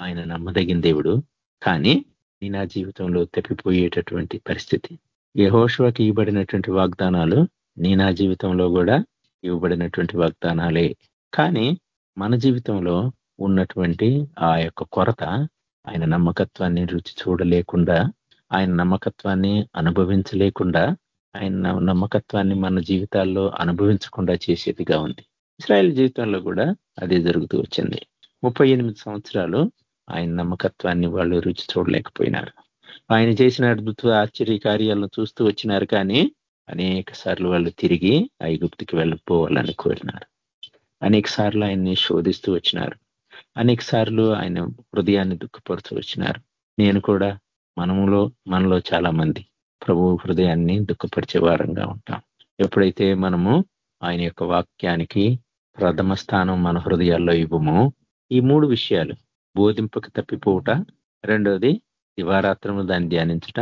ఆయన నమ్మదగిన దేవుడు. కానీ నీ నా జీవితంలో తప్పిపోయేటటువంటి పరిస్థితి. యహోషువకి ఇవ్వబడినటువంటి వాగ్దానాలు నీ నా జీవితంలో కూడా ఇవ్వబడినటువంటి వాగ్దానాలే. కానీ మన జీవితంలో ఉన్నటువంటి ఆ యొక్క కొరత ఆయన నమ్మకత్వాన్ని రుచి చూడలేకుండా ఆయన నమ్మకత్వాన్ని అనుభవించలేకుండా ఆయన నమ్మకత్వాన్ని మన జీవితాల్లో అనుభవించకుండా చేసేదిగా ఉంది. ఇస్రాయల్ జీవితంలో కూడా అదే జరుగుతూ వచ్చింది. ముప్పై సంవత్సరాలు ఆయన నమ్మకత్వాన్ని వాళ్ళు రుచి చూడలేకపోయినారు. ఆయన చేసిన అద్భుత ఆశ్చర్య కార్యాలను చూస్తూ వచ్చినారు కానీ అనేక సార్లు వాళ్ళు తిరిగి ఐగుప్తికి వెళ్ళిపోవాలని కోరినారు. అనేక సార్లు ఆయన్ని శోధిస్తూ వచ్చినారు. అనేక సార్లు ఆయన హృదయాన్ని దుఃఖపరుస్తూ వచ్చినారు. నేను కూడా మనములో మనలో చాలా మంది ప్రభు హృదయాన్ని దుఃఖపరిచే వారంగా ఉంటాం. ఎప్పుడైతే మనము ఆయన యొక్క వాక్యానికి ప్రథమ స్థానం మన హృదయాల్లో ఇవ్వము ఈ మూడు విషయాలు బోధింపక తప్పిపోవుట. రెండోది దివారాత్రము దాన్ని ధ్యానించుట.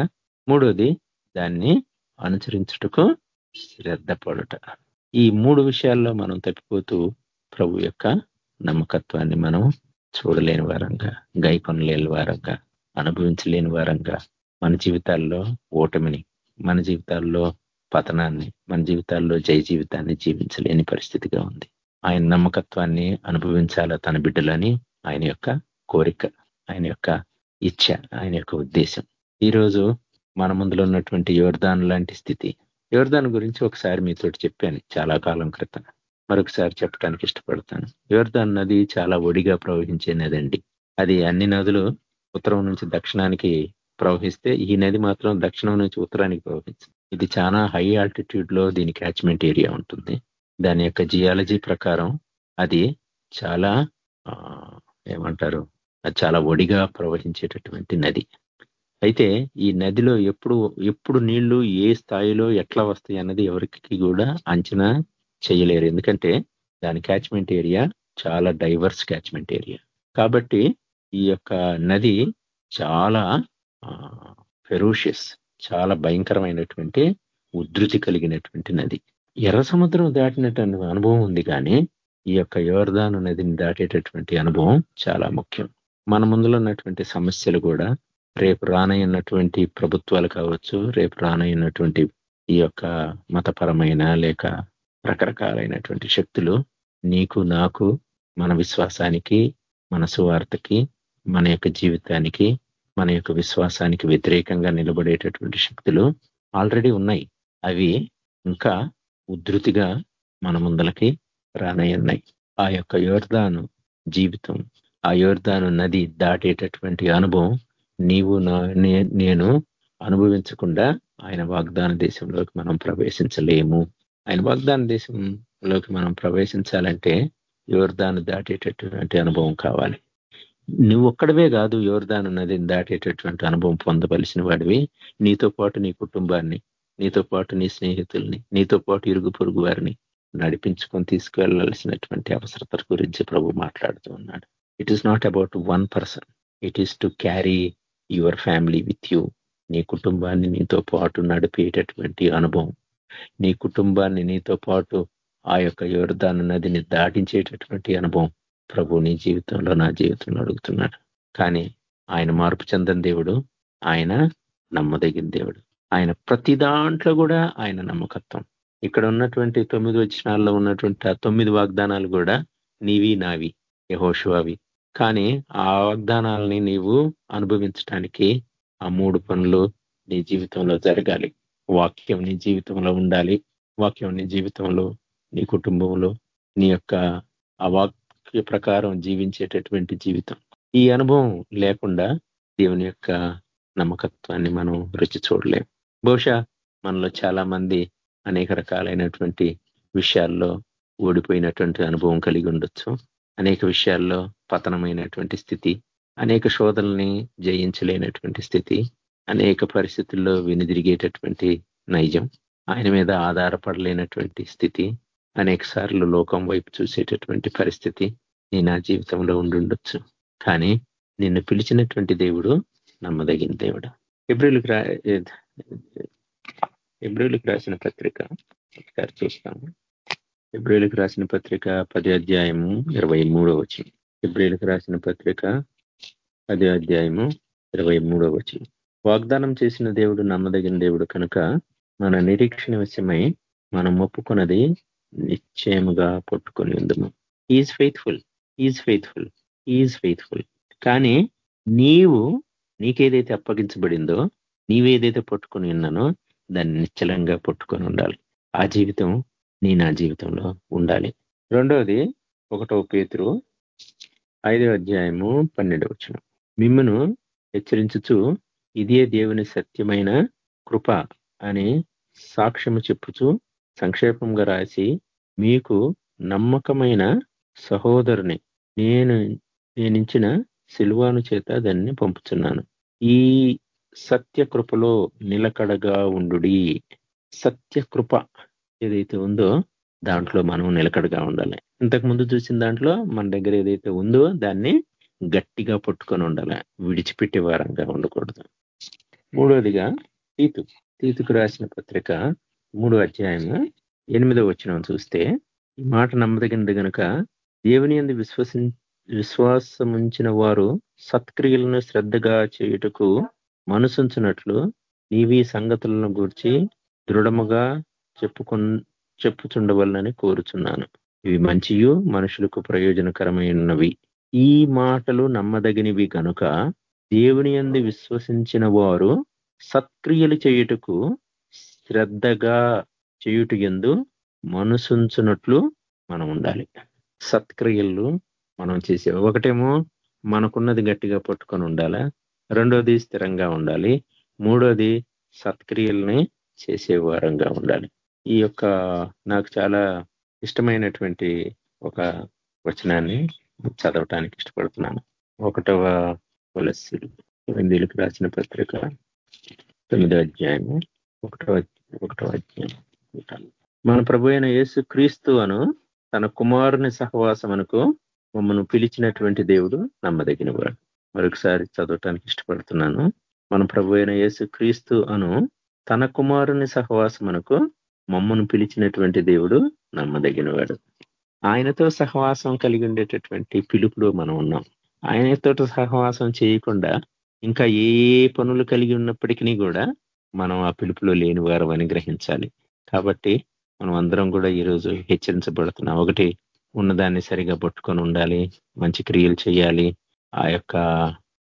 మూడోది దాన్ని అనుసరించుటకు శ్రద్ధపడుట. ఈ మూడు విషయాల్లో మనం తప్పిపోతూ ప్రభు యొక్క నమ్మకత్వాన్ని మనం చూడలేని వారంగా గైకొనలేని వారంగా అనుభవించలేని వారంగా మన జీవితాల్లో ఓటమిని మన జీవితాల్లో పతనాన్ని మన జీవితాల్లో జయ జీవితాన్ని జీవించలేని పరిస్థితిగా ఉంది. ఆయన నమ్మకత్వాన్ని అనుభవించాల తన బిడ్డలని ఆయన యొక్క కోరిక ఆయన యొక్క ఇచ్చ ఆయన యొక్క ఉద్దేశం. ఈరోజు మన ముందులో ఉన్నటువంటి యువర్ధాన్ లాంటి స్థితి. యువర్ధాన్ గురించి ఒకసారి మీతో చెప్పాను చాలా కాలం క్రితం. మరొకసారి చెప్పడానికి ఇష్టపడతాను. యువర్ధాన్ నది చాలా ఒడిగా ప్రవహించే నదండి. అది అన్ని నదులు ఉత్తరం నుంచి దక్షిణానికి ప్రవహిస్తే ఈ నది మాత్రం దక్షిణం నుంచి ఉత్తరానికి ప్రవహించింది ఇది చాలా హై ఆల్టిట్యూడ్లో దీని క్యాచ్మెంట్ ఏరియా ఉంటుంది. దాని యొక్క జియాలజీ ప్రకారం అది చాలా ఏమంటారు? అది చాలా ఒడిగా ప్రవహించేటటువంటి నది. అయితే ఈ నదిలో ఎప్పుడు ఎప్పుడు నీళ్ళు ఏ స్థాయిలో ఎట్లా వస్తాయి అన్నది ఎవరికి కూడా అంచనా చేయలేరు ఎందుకంటే దాని క్యాచ్మెంట్ ఏరియా చాలా డైవర్స్ క్యాచ్మెంట్ ఏరియా కాబట్టి ఈ యొక్క నది చాలా ఫెరోషియస్ చాలా భయంకరమైనటువంటి ఉధృతి కలిగినటువంటి నది. ఎర్ర సముద్రం దాటినటువంటి అనుభవం ఉంది కానీ ఈ యొక్క యోర్ధాను నదిని దాటేటటువంటి అనుభవం చాలా ముఖ్యం. మన ముందులో ఉన్నటువంటి సమస్యలు కూడా రేపు రానయ్యన్నటువంటి ప్రభుత్వాలు కావచ్చు రేపు రానయ్యన్నటువంటి ఈ యొక్క మతపరమైన లేక రకరకాలైనటువంటి శక్తులు నీకు నాకు మన విశ్వాసానికి మన సువార్తకి మన యొక్క జీవితానికి మన యొక్క విశ్వాసానికి వ్యతిరేకంగా నిలబడేటటువంటి శక్తులు ఆల్రెడీ ఉన్నాయి. అవి ఇంకా ఉధృతిగా మన ముందలకి రానయ్యున్నాయి. ఆ యొక్క యోర్ధాను జీవితం ఆ యోర్ధాను నది దాటేటటువంటి అనుభవం నీవు నేను అనుభవించకుండా ఆయన వాగ్దాన దేశంలోకి మనం ప్రవేశించలేము. ఆయన వాగ్దాన దేశంలోకి మనం ప్రవేశించాలంటే యోర్ధాను దాటేటటువంటి అనుభవం కావాలి. నువ్వు ఒక్కడవే కాదు యోర్ధాను నదిని దాటేటటువంటి అనుభవం పొందవలసిన వాడివి. నీతో పాటు నీ కుటుంబాన్ని నీతో పాటు నీ స్నేహితుల్ని నీతో పాటు ఇరుగు పొరుగు వారిని నడిపించుకొని తీసుకువెళ్ళాల్సినటువంటి అవసరత గురించి ప్రభు మాట్లాడుతూ ఉన్నాడు. It is not about one person it is to carry your family with you నీ కుటుంబాన్ని నీతో పాటు నడిపేటటువంటి అనుభవం. నీ కుటుంబాన్ని నీతో పాటు ఆ యొక్క యువర్ధాన నదిని దాటించేటటువంటి అనుభవం ప్రభు నీ జీవితంలో నా జీవితంలో అడుగుతున్నాడు. కానీ ఆయన మార్పు చెందని దేవుడు ఆయన నమ్మదగిన దేవుడు. ఆయన ప్రతి దాంట్లో కూడా ఆయన నమ్మకత్వం. ఇక్కడ ఉన్నటువంటి తొమ్మిది వచనాల్లో ఉన్నటువంటి ఆ తొమ్మిది వాగ్దానాలు కూడా నీవి నావి. యహోషువావి కానీ ఆ వాగ్దానాలని నీవు అనుభవించడానికి ఆ మూడు పనులు నీ జీవితంలో జరగాలి. వాక్యం నీ జీవితంలో ఉండాలి. వాక్యం నీ జీవితంలో నీ కుటుంబంలో నీ యొక్క ఆ వాక్య ప్రకారం జీవించేటటువంటి జీవితం. ఈ అనుభవం లేకుండా దేవుని యొక్క నమ్మకత్వాన్ని మనం రుచి చూడలేం. బహుశా మనలో చాలా మంది అనేక రకాలైనటువంటి విషయాల్లో ఓడిపోయినటువంటి అనుభవం కలిగి ఉండొచ్చు. అనేక విషయాల్లో పతనమైనటువంటి స్థితి అనేక శోధనల్ని జయించలేనటువంటి స్థితి అనేక పరిస్థితుల్లో వెనుదిరిగేటటువంటి నైజం ఆయన మీద ఆధారపడలేనటువంటి స్థితి అనేక సార్లు లోకం వైపు చూసేటటువంటి పరిస్థితి నీ నా జీవితంలో ఉండుండొచ్చు. కానీ నిన్ను పిలిచినటువంటి దేవుడు నమ్మదగిన దేవుడు. ఎబ్రిల్కి రా ఎబ్రిల్కి రాసిన పత్రిక ఒకసారి చూస్తాము. ఎబ్రిల్కి రాసిన పత్రిక పది అధ్యాయము ఇరవై మూడో వచ్చి ఎబ్రిల్కి రాసిన పత్రిక పది అధ్యాయము ఇరవై మూడో వచ్చి వాగ్దానం చేసిన దేవుడు నమ్మదగిన దేవుడు కనుక మన నిరీక్షణ విషయమై మనం ఒప్పుకున్నది నిశ్చయముగా పట్టుకొని ఉందము. Is faithful is faithful is faithful కానీ నీవు నీకేదైతే అప్పగించబడిందో నీవేదైతే పట్టుకొని ఉన్నానో దాన్ని నిశ్చలంగా పట్టుకొని ఉండాలి. ఆ జీవితం నీ నా జీవితంలో ఉండాలి. రెండవది ఒకటో పేతురు ఐదవ అధ్యాయము పన్నెండవ వచ్చిన మిమ్మను హెచ్చరించుచు ఇదే దేవుని సత్యమైన కృప అని సాక్ష్యము చెప్పుచు సంక్షేపంగా రాసి మీకు నమ్మకమైన సహోదరుని నేను నేనించిన సిల్వాను చేత దాన్ని పంపుతున్నాను ఈ సత్య కృపలో నిలకడగా ఉండు సత్య కృప ఏదైతే ఉందో దాంట్లో మనం నిలకడగా ఉండాలి. ఇంతకు ముందు చూసిన దాంట్లో మన దగ్గర ఏదైతే ఉందో దాన్ని గట్టిగా పట్టుకొని ఉండాలి. విడిచిపెట్టే వారంగా ఉండకూడదు. మూడోదిగా తీతు. తీతుకు రాసిన పత్రిక మూడో అధ్యాయము ఎనిమిదో వచ్చిన చూస్తే ఈ మాట నమ్మదగినది కనుక దేవుని ఎందు విశ్వసి విశ్వాసముంచిన వారు సత్క్రియలను శ్రద్ధగా చేయుటకు మనసుంచినట్లు నీవి సంగతులను గూర్చి దృఢముగా చెప్పుకు చెప్పుచుండవలనని కోరుచున్నాను. ఇవి మంచియు మనుషులకు ప్రయోజనకరమైనవి ఈ మాటలు నమ్మదగినవి కనుక దేవుని ఎందు విశ్వసించిన వారు సత్క్రియలు చేయుటకు శ్రద్ధగా చేయుట ఎందు మనసుంచునట్లు మనం ఉండాలి సత్క్రియలు మనం చేసే ఒకటేమో మనకున్నది గట్టిగా పట్టుకొని ఉండాలా? రెండోది స్థిరంగా ఉండాలి. మూడోది సత్క్రియల్ని చేసే వారంగా ఉండాలి. ఈ యొక్క నాకు చాలా ఇష్టమైనటువంటి ఒక వచనాన్ని చదవటానికి ఇష్టపడుతున్నాను. ఒకటవ తులసిలు హిందీలకు రాసిన పత్రిక తొమ్మిదో అధ్యాయము ఒకటవ ఒకటవ అధ్యాయం. మన ప్రభు అయిన యేసు క్రీస్తు అను తన కుమారుని సహవాసమునకు మమ్మను పిలిచినటువంటి దేవుడు నమ్మదగిన వాడు మరొకసారి చదవటానికి ఇష్టపడుతున్నాను. మన ప్రభు అయిన యేసు క్రీస్తు అను తన కుమారుని సహవాసమునకు మమ్మను పిలిచినటువంటి దేవుడు నమ్మదగిన వాడు ఆయనతో సహవాసం కలిగి ఉండేటటువంటి పిలుపులో మనం ఉన్నాం. ఆయనతో సహవాసం చేయకుండా ఇంకా ఏ పనులు కలిగి ఉన్నప్పటికీ కూడా మనం ఆ పిలుపులో లేని వారం అని గ్రహించాలి. కాబట్టి మనం అందరం కూడా ఈరోజు హెచ్చరించబడుతున్నాం. ఒకటి ఉన్నదాన్ని సరిగా పట్టుకొని ఉండాలి మంచి క్రియలు చేయాలి ఆ యొక్క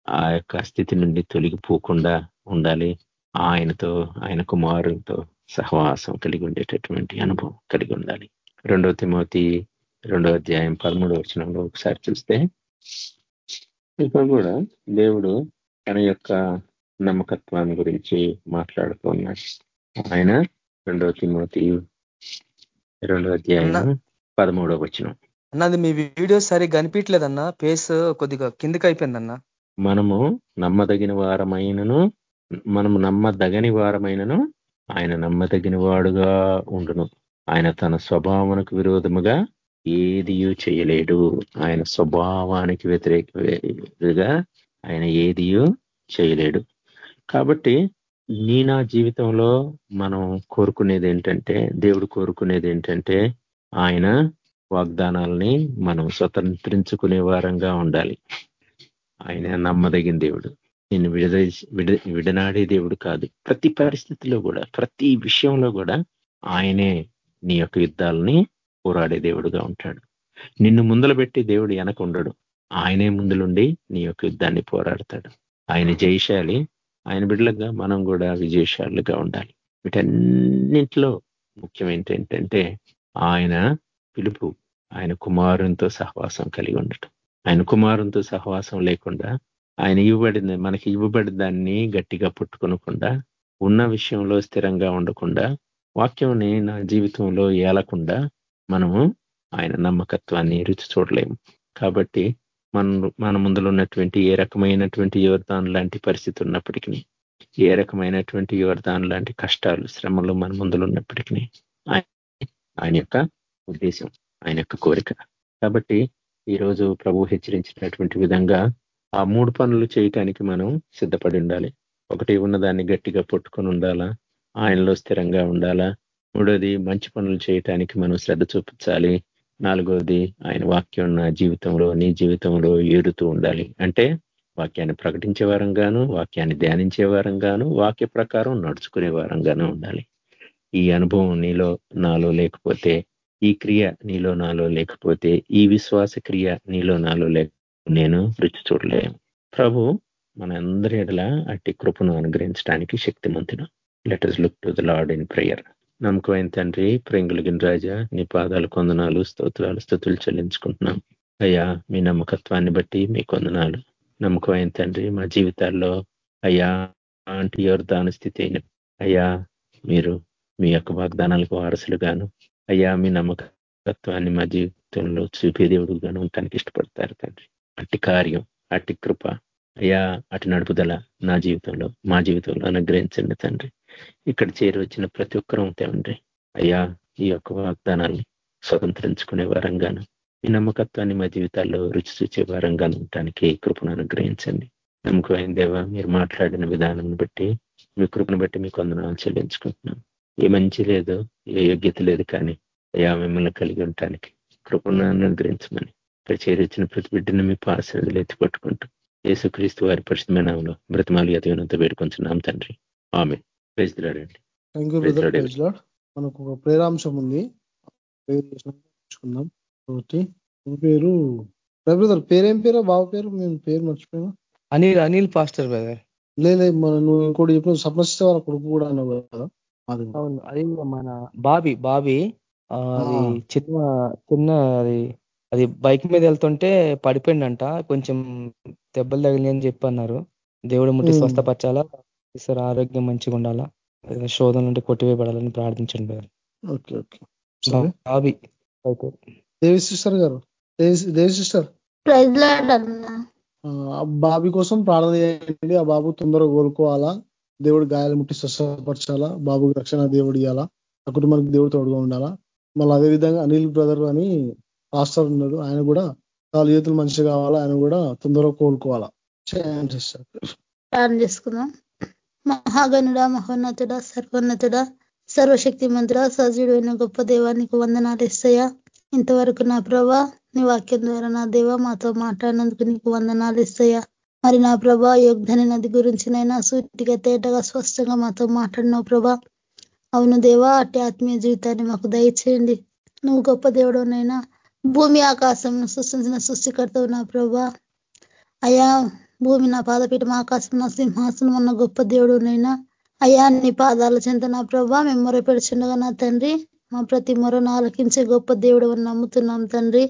ఆ యొక్క స్థితి నుండి తొలగిపోకుండా ఉండాలి. ఆయనతో ఆయన కుమారులతో సహవాసం కలిగి ఉండేటటువంటి అనుభవం కలిగి ఉండాలి. రెండవ తిమోతి రెండవ అధ్యాయం పదమూడవ వచనంలో ఒకసారి చూస్తే ఇక్కడ కూడా దేవుడు తన యొక్క నమ్మకత్వాన్ని గురించి మాట్లాడుతూ ఉన్నాడు. ఆయన రెండవ తిమోతి రెండవ అధ్యాయం పదమూడవ వచనం. అన్నది మీ వీడియో సరిగ్గా కనిపించలేదన్నా పేస్ కొద్దిగా కిందకి అయిపోయిందన్నా మనము నమ్మదగిన వారమైనను మనము నమ్మదగని వారమైనను ఆయన నమ్మదగిన వాడుగా ఉండును. ఆయన తన స్వభావనకు విరోధముగా ఏదియూ చేయలేడు. ఆయన స్వభావానికి వ్యతిరేకగా ఆయన ఏదియూ చేయలేడు. కాబట్టి నీ నా జీవితంలో మనం కోరుకునేది ఏంటంటే దేవుడు కోరుకునేది ఏంటంటే ఆయన వాగ్దానాలని మనం స్వతంత్రించుకునే వారంగా ఉండాలి. ఆయన నమ్మదగిన దేవుడు. నేను విడద విడ విడనాడే దేవుడు కాదు. ప్రతి పరిస్థితిలో కూడా ప్రతి విషయంలో కూడా ఆయనే నీ యొక్క యుద్ధాలని పోరాడే దేవుడుగా ఉంటాడు. నిన్ను ముందలు పెట్టి దేవుడు వెనక ఉండడు. ఆయనే ముందులుండి నీ యొక్క యుద్ధాన్ని పోరాడతాడు. ఆయన జయశాలి. ఆయన బిడ్డలుగా మనం కూడా విజయశాలుగా ఉండాలి. వీటన్నింటిలో ముఖ్యం ఏంటంటే ఆయన పిలుపు ఆయన కుమారునితో సహవాసం కలిగి ఉండటం. ఆయన కుమారునితో సహవాసం లేకుండా ఆయన ఇవ్వబడిన మనకి ఇవ్వబడిన దాన్ని గట్టిగా పుట్టుకొనకుండా ఉన్న విషయంలో స్థిరంగా ఉండకుండా వాక్యంని నా జీవితంలో ఏలకుండా మనము ఆయన నమ్మకత్వాన్ని రుచి చూడలేము. కాబట్టి మన మన ముందులో ఉన్నటువంటి ఏ రకమైనటువంటి యువర్ధాన్ లాంటి పరిస్థితి ఉన్నప్పటికీ ఏ రకమైనటువంటి యువర్ధాన్ లాంటి కష్టాలు శ్రమలు మన ముందులో ఉన్నప్పటికీ ఆయన యొక్క ఉద్దేశం ఆయన యొక్క కోరిక. కాబట్టి ఈరోజు ప్రభు హెచ్చరించినటువంటి విధంగా ఆ మూడు పనులు చేయటానికి మనం సిద్ధపడి ఉండాలి. ఒకటి ఉన్నదాన్ని గట్టిగా పట్టుకొని ఉండాలా? ఆయనలో స్థిరంగా ఉండాలా? మూడోది మంచి పనులు చేయటానికి మనం శ్రద్ధ చూపించాలి. నాలుగోది ఆయన వాక్యం నా జీవితంలో నీ జీవితంలో ఏరుతూ ఉండాలి. అంటే వాక్యాన్ని ప్రకటించే వారంగాను వాక్యాన్ని ధ్యానించే వారంగాను వాక్య ప్రకారం నడుచుకునే వారంగాను ఉండాలి. ఈ అనుభవం నీలో నాలో లేకపోతే ఈ క్రియ నీలో నాలో లేకపోతే ఈ విశ్వాస క్రియ నీలో నాలో లేక నేను రుచి చూడలేము ప్రభు మన అందరి ఎడల అట్టి కృపను అనుగ్రహించడానికి శక్తిమంతుడు. Let's look to the lord in prayer నమ్మకమైన తండ్రి ప్రింగులగిన రాజా నీ పాదాలు కొందనాలు స్తోత్రాలు స్థుతులు చెల్లించుకుంటున్నాం. అయ్యా మీ నమ్మకత్వాన్ని బట్టి మీ కొందనాలు నమ్మకమైన తండ్రి మా జీవితాల్లో అయ్యా ఆంటి దాని స్థితి అయిన అయ్యా మీరు మీ యొక్క వాగ్దానాలకు వారసులుగాను. అయ్యా మీ నమ్మకత్వాన్ని మా జీవితంలో చూపే దేవుడుగాను ఉండటానికి ఇష్టపడతారు తండ్రి. అట్టి కార్యం అట్టి కృప అయ్యా అటు నడుపుదల నా జీవితంలో మా జీవితంలో అనుగ్రహించండి తండ్రి. ఇక్కడ చేరి వచ్చిన ప్రతి ఒక్కరూ తండ్రి. అయ్యా ఈ యొక్క వాగ్దానాన్ని స్వతంత్రించుకునే వారంగాను ఈ నమ్మకత్వాన్ని మా జీవితాల్లో రుచి చూచే వారంగాను ఉండటానికి కృపను అనుగ్రహించండి. నమ్మకమైన దేవ మీరు మాట్లాడిన విధానం బట్టి మీ కృపను బట్టి మీకు అందనాలు చెల్లించుకుంటున్నాం. ఏ మంచి లేదు ఏ యోగ్యత లేదు కానీ అయ్యా మిమ్మల్ని కలిగి ఉండటానికి కృపను అనుగ్రహించమని ఇక్కడ చేరొచ్చిన ప్రతి బిడ్డను మీ పాసలు ఎత్తి పట్టుకుంటూ యేసుక్రీస్తు వారి పరిశుద్ధమైనంలో బ్రతిమాలు యతనంతో వేడుకొంచున్నాం తండ్రి. ఆమె ప్రేజ్లాడండి మనకు ఒక ప్రేరాంశం ఉంది. పేరు ఒకటి పేరు బ్రదర్ పేరేం పేరు? బాబు పేరు? మేము పేరు మర్చిపోయినా? Anil Anil pastor brother. లేదు మన నువ్వు ఇంకోటి ఇప్పుడు సప్నశిస్తే వాళ్ళ కొడుకు కూడా అన్నావు కదా. అవును అది మన బాబీ బాబీ అది చిన్న చిన్న అది అది బైక్ మీద వెళ్తుంటే పడిపోయిందంట. కొంచెం దెబ్బలు తగిలి అని చెప్పి అన్నారు. దేవుడు ముట్టి స్వస్థపరచాలా? సార్ ఆరోగ్యం మంచిగా ఉండాలా? శోధన నుండి కొట్టివేయబడాలని ప్రార్థించండి okay okay. Bobby Devi sister గారు దేవి సిస్టర్. బాబీ కోసం ప్రార్థన చేయండి. ఆ బాబు తొందరగా కోలుకోవాలా? దేవుడు గాయాలు ముట్టి స్వస్థపరచాలా? బాబుకి రక్షణ దేవుడు ఇవ్వాలా ఆ కుటుంబానికి దేవుడు తోడుగా ఉండాలా? మళ్ళీ అదే విధంగా అనిల్ బ్రదర్ అని పాస్టర్ ఉన్నాడు. ఆయన కూడా కాలు చేతులు మంచిగా కావాలా? ఆయన కూడా తొందరగా కోలుకోవాలా? ప్రార్థన చేసుకుందాం. మహాగణుడ మహోన్నతుడ సర్వోన్నతుడ సర్వశక్తి మంత్ర సజీడైన గొప్ప దేవానికి వందనాలు ఇస్తాయా ఇంతవరకు నా ప్రభా నీ వాక్యం ద్వారా నా దేవ మాతో మాట్లాడినందుకు నీకు వందనాలు ఇస్తాయా మరి నా ప్రభా యోగ్ధని నది గురించినైనా సూటిగా తేటగా స్పష్టంగా మాతో మాట్లాడినావు ప్రభా. అవును దేవా అట్టి ఆత్మీయ జీవితాన్ని మాకు దయచేయండి. నువ్వు గొప్ప దేవుడునైనా భూమి ఆకాశం సృష్టించిన సృష్టికర్తవు నా ప్రభా. అయా భూమి నా పాదపీఠం ఆకాశం నా సింహాసనం ఉన్న గొప్ప దేవుడునైనా. అయా నీ పాదాల చెంత నా ప్రభా. మేము మొరపెడుచుండగా నా తండ్రి. మా ప్రతి మొరను ఆలకించే గొప్ప దేవుడు అని నమ్ముతున్నాం తండ్రి.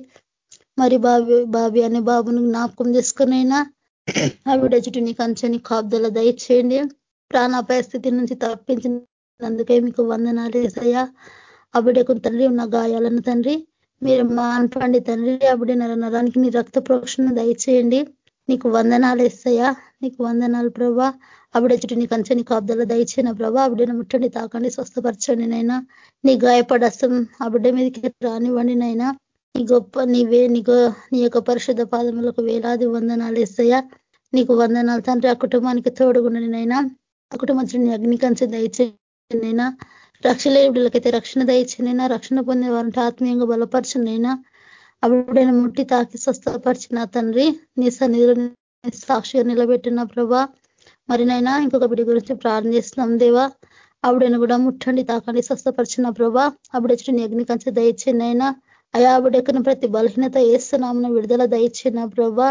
మరి బాబి బాబి అనే బాబును జ్ఞాపకం చేసుకునైనా [coughs] ఆవిడ చుట్టూ నీ కంచెని కాపుదల దయచేయండి. ప్రాణాపాయ స్థితి నుంచి తప్పించినందుకే మీకు వందనాలు వేసయ్యా. ఆవిడకు తండ్రి ఉన్న గాయాలను తండ్రి మీరు మాన్పండి తండ్రి ఆవిడ నర నరానికి నీ రక్త ప్రోక్షణ దయచేయండి. నీకు వందనాలు ఇస్తాయా నీకు వందనాలు ప్రభా. ఆవిడ చుట్టూ నీ నీకు కాపుదల దయచేయన ప్రభా. ఆవిడని ముట్టండి తాకండి స్వస్థపరచండి నైనా నీ గాయపడస్తం ఆవిడ మీదకి రానివ్వండి నైనా నీ గొప్ప నీవే నీకు నీ యొక్క పరిశుద్ధ పాదములకు వేలాది వందనాలు ఇస్తాయా నీకు వందనాలు తండ్రి. ఆ కుటుంబానికి తోడుగుండని నైనా ఆ కుటుంబం నీ అగ్ని కంచె రక్షలేవుడులకైతే రక్షణ లేవులకైతే రక్షణ పొందే వారంటే ఆత్మీయంగా బలపరచునైనా అవిడైనా ముట్టి తాకి స్వస్థపరిచిన తండ్రి నీ సన్నిధిలో సాక్షిగా నిలబెట్టిన ప్రభా. మరినైనా ఇంకొక బిడ్డ గురించి ప్రార్థన చేస్తున్నాం దేవా. ఆవిడను కూడా ముట్టండి తాకండి స్వస్థపరిచిన ప్రభా. ఆవిడ నీ అగ్ని కంచె దయచేనైనా. అయా ఆవిడెక్కిన ప్రతి బలహీనత వేస్తున్నామని విడుదల దయచిన ప్రభా.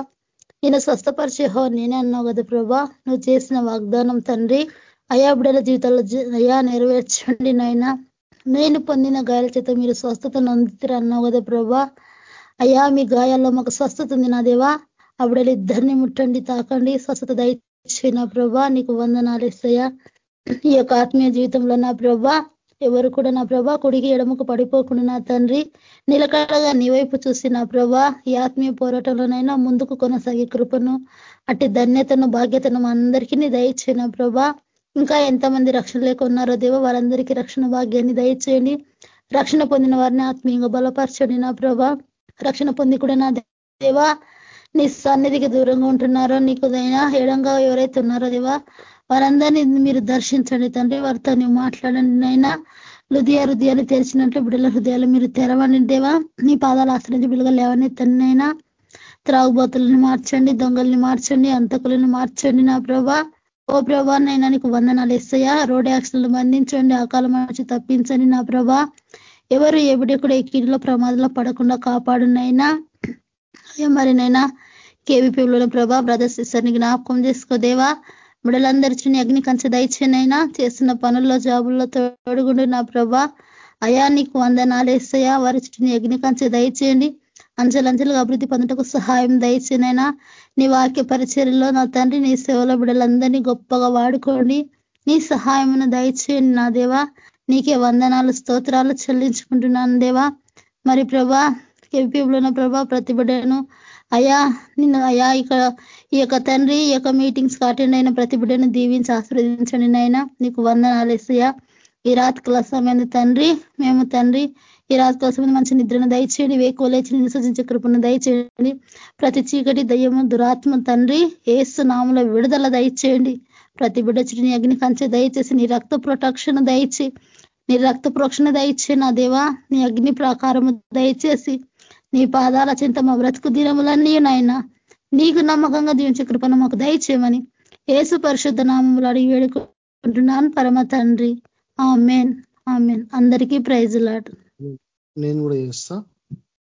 నేను స్వస్థపరిచే హో నేనే అన్నావు కదా ప్రభా. నువ్వు చేసిన వాగ్దానం తండ్రి. అయా బిడ్డల జీవితాల్లో అయా నెరవేర్చండి నాయన. నేను పొందిన గాయాల చేత మీరు స్వస్థత నందుతారు అన్నావు కదా ప్రభా. అయ్యా మీ గాయాల్లో మాకు స్వస్థత ఉంది నా దేవా. ఆవిడలు ఇద్దరిని ముట్టండి తాకండి. స్వస్థత దయచేసిన ప్రభా. నీకు వందనాలు ఇస్తాయా ఈ యొక్క ఆత్మీయ జీవితంలో నా ప్రభా. ఎవరు కూడా నా ప్రభా కుడికి ఎడమకు పడిపోకుండా నా తండ్రి. నిలకడగా నీ వైపు చూసి నా ప్రభా. ఈ ఆత్మీయ పోరాటంలోనైనా ముందుకు కొనసాగే కృపను అట్టి ధన్యతను బాధ్యతను అందరికీ దయచేయన ప్రభా. ఇంకా ఎంతమంది రక్షణ లేకున్నారో దేవో వారందరికీ రక్షణ భాగ్యాన్ని దయచేయండి. రక్షణ పొందిన వారిని ఆత్మీయంగా బలపరచండి నా ప్రభా. రక్షణ పొంది కూడా నా దేవా నీ సన్నిధికి దూరంగా ఉంటున్నారో నీకు దైనా ఏడంగా ఎవరైతే ఉన్నారో దేవా వారందరినీ మీరు దర్శించండి తండ్రి. వారితో నువ్వు మాట్లాడండి నైనా హృదయ హృదయాన్ని తెరిచినట్లు బిడ్డల హృదయాలు మీరు తెరవండి దేవా. నీ పాదాలు ఆశ్రయించి బిడ్డగా లేవని తన్నైనా త్రాగుబోతులను మార్చండి దొంగల్ని మార్చండి అంతకులను మార్చండి నా ప్రభా. ఓ ప్రభా నైనా నీకు వందనాలు. ఇస్తాయా రోడ్ యాక్సిడెంట్లు బంధించండి అకాల నుంచి తప్పించండి నా ప్రభా. ఎవరు ఎవిడే కూడా ఈ కీడులో ప్రమాదంలో పడకుండా కాపాడునైనా మరినైనా కేవీపీలో ప్రభా బ్రదర్స్ సిస్టర్ని జ్ఞాపకం చేసుకోదేవా బిడలందరి అగ్ని కంచె దయచేనైనా చేస్తున్న పనుల్లో జాబుల్లో తోడుగుండు నా ప్రభా. అయా నీకు వందనాలు వేస్తాయా వారి చుట్టూ అగ్ని కంచె దయచేయండి. అంచెలంచెలుగా అభివృద్ధి పొందటకు సహాయం దయచేనైనా నీ వాక్య పరిచర్యలో నా తండ్రి నీ సేవలో బిడ్డలందరినీ గొప్పగా వాడుకోండి నీ సహాయమును దయచేయండి నా దేవా. నీకే వందనాలు స్తోత్రాలు చెల్లించుకుంటున్నాను దేవా. మరి ప్రభా కేపీలో ప్రభా ప్రతి బిడ్డను అయా నిన్ను అయా ఇక్కడ ఈ యొక్క తండ్రి ఈ యొక్క మీటింగ్స్ అటెండ్ అయిన ప్రతి బిడ్డను దీవించి ఆశీర్వదించండి నాయన. నీకు వందనాలు ఇస్తాయా ఈ రాత్రి సమయంలో తండ్రి మేము తండ్రి ఈ రాత్రి అసమైన మంచి నిద్రను దయచేయండి వేకోలేచి నిశ్వసించే కృపను దయచేయండి. ప్రతి చీకటి దయ్యము దురాత్మ తండ్రి ఏసు నాముల విడుదల దయచేయండి. ప్రతి బిడ్డ చుట్టూ అగ్ని కంచె దయచేసి నీ రక్త ప్రొటక్షణ దయచి నీ రక్త ప్రోక్షణ దయచే నా దేవా నీ అగ్ని ప్రాకారము దయచేసి నీ పాదాల చింత మా బ్రతుకు దినములన్నీ నాయన నీకు నమ్మకంగా దీవించే కృపను మాకు దయచేయమని ఏసు పరిశుద్ధ నామములు అడిగి వేడుకుంటున్నాను. పరమ తండ్రి. ఆమెన్. ఆమెన్. అందరికీ ప్రైజులాడు నేను కూడా చేస్తా.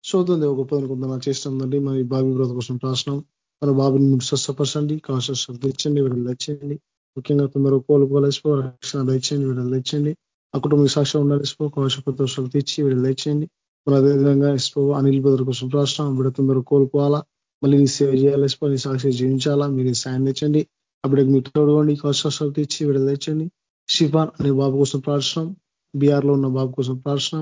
శోధం దేవ గొప్ప అనుకుంటున్నా. చేస్తుందండి మరి బాబీ బ్రత కోసం ప్రాసనం మన బాబుని మీరు స్వస్థపరచండి కాన్షియస్ తెచ్చండి వీళ్ళు తెచ్చండి ముఖ్యంగా కొందరు కోలుకోలేసిపో రక్షణ తెచ్చండి వీళ్ళు తెచ్చండి ఆ కుటుంబ సాక్ష్యం ఉండాలిసిపో కాశపత్రాలు తెచ్చి వీళ్ళు తెచ్చండి మరి అదేవిధంగా ఇసిపో అనిల్ బ్రదర్ కోసం ప్రాసనం వీడ తొందరగా కోలుకోవాలా? మళ్ళీ నీ సేవ చేయాలేసిపో నీ సాక్షి జీవించాలా? మీరు సాయం తెచ్చండి. అప్పుడే మీరు తోడుకోండి కాశ్వాసాలు తెచ్చి వీడలు తెచ్చండి షిఫాన్ అనే బాబు కోసం ప్రార్థనం బీఆర్లో ఉన్న బాబు కోసం ప్రార్థన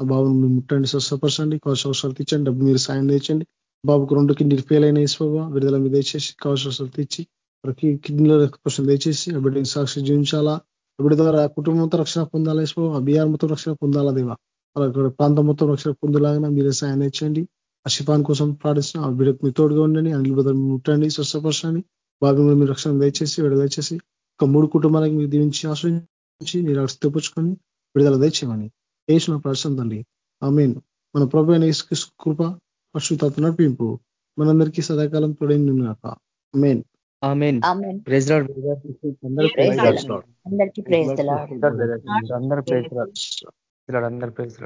ఆ బాబును మీరు ముట్టండి స్వస్థపరచండి అవసరాలు తెచ్చండి డబ్బు మీరు సాయం తెచ్చండి బాబుకు రెండు కిడ్నీలు ఫెయిల్ అయిన ఈశ్వబా విడుదల మీద తెచ్చేసి కాశ్వాసాలు తెచ్చి ప్రతి కిడ్నీలో రక్తపోషణ తెచ్చేసి ఆ బిడ్డకి సాక్షి జీవించాలా? బిడ్డ ద్వారా కుటుంబంతో రక్షణ పొందాలా ఇసుకో ఆ బీఆర్ మొత్తం రక్షణ పొందాలా దేవా? అలా ప్రాంతం మొత్తం రక్షణ పొందులాగా మీరే సాయం తెచ్చండి ఆ శిపాన్ కోసం ప్రార్థిస్తున్నా. ఆ బిడ్డకు మీ తోడుగా ఉండండి. అనిల్ బ్రదర్ ముట్టండి స్వస్థపరచండి. బాబు మీరు రక్షణ దయచేసి విడుదల దయచేసి ఒక మూడు కుటుంబాలకు మీరు దీవించి ఆశ్రయించి మీరు తెప్పించుకొని విడుదల దయచేయమని వేసిన ప్రశ్న తండ్రి ఆ మెయిన్ మన ప్రభు అయిన కృప పశుతాత్మ నడిపింపు మనందరికీ సదాకాలం తొడైంది మెయిన్ ఆమెన్. ఆమెన్. ప్రైజ్ లాడ్ అందరూ ప్రేజ్ అందరూ ప్రైజ్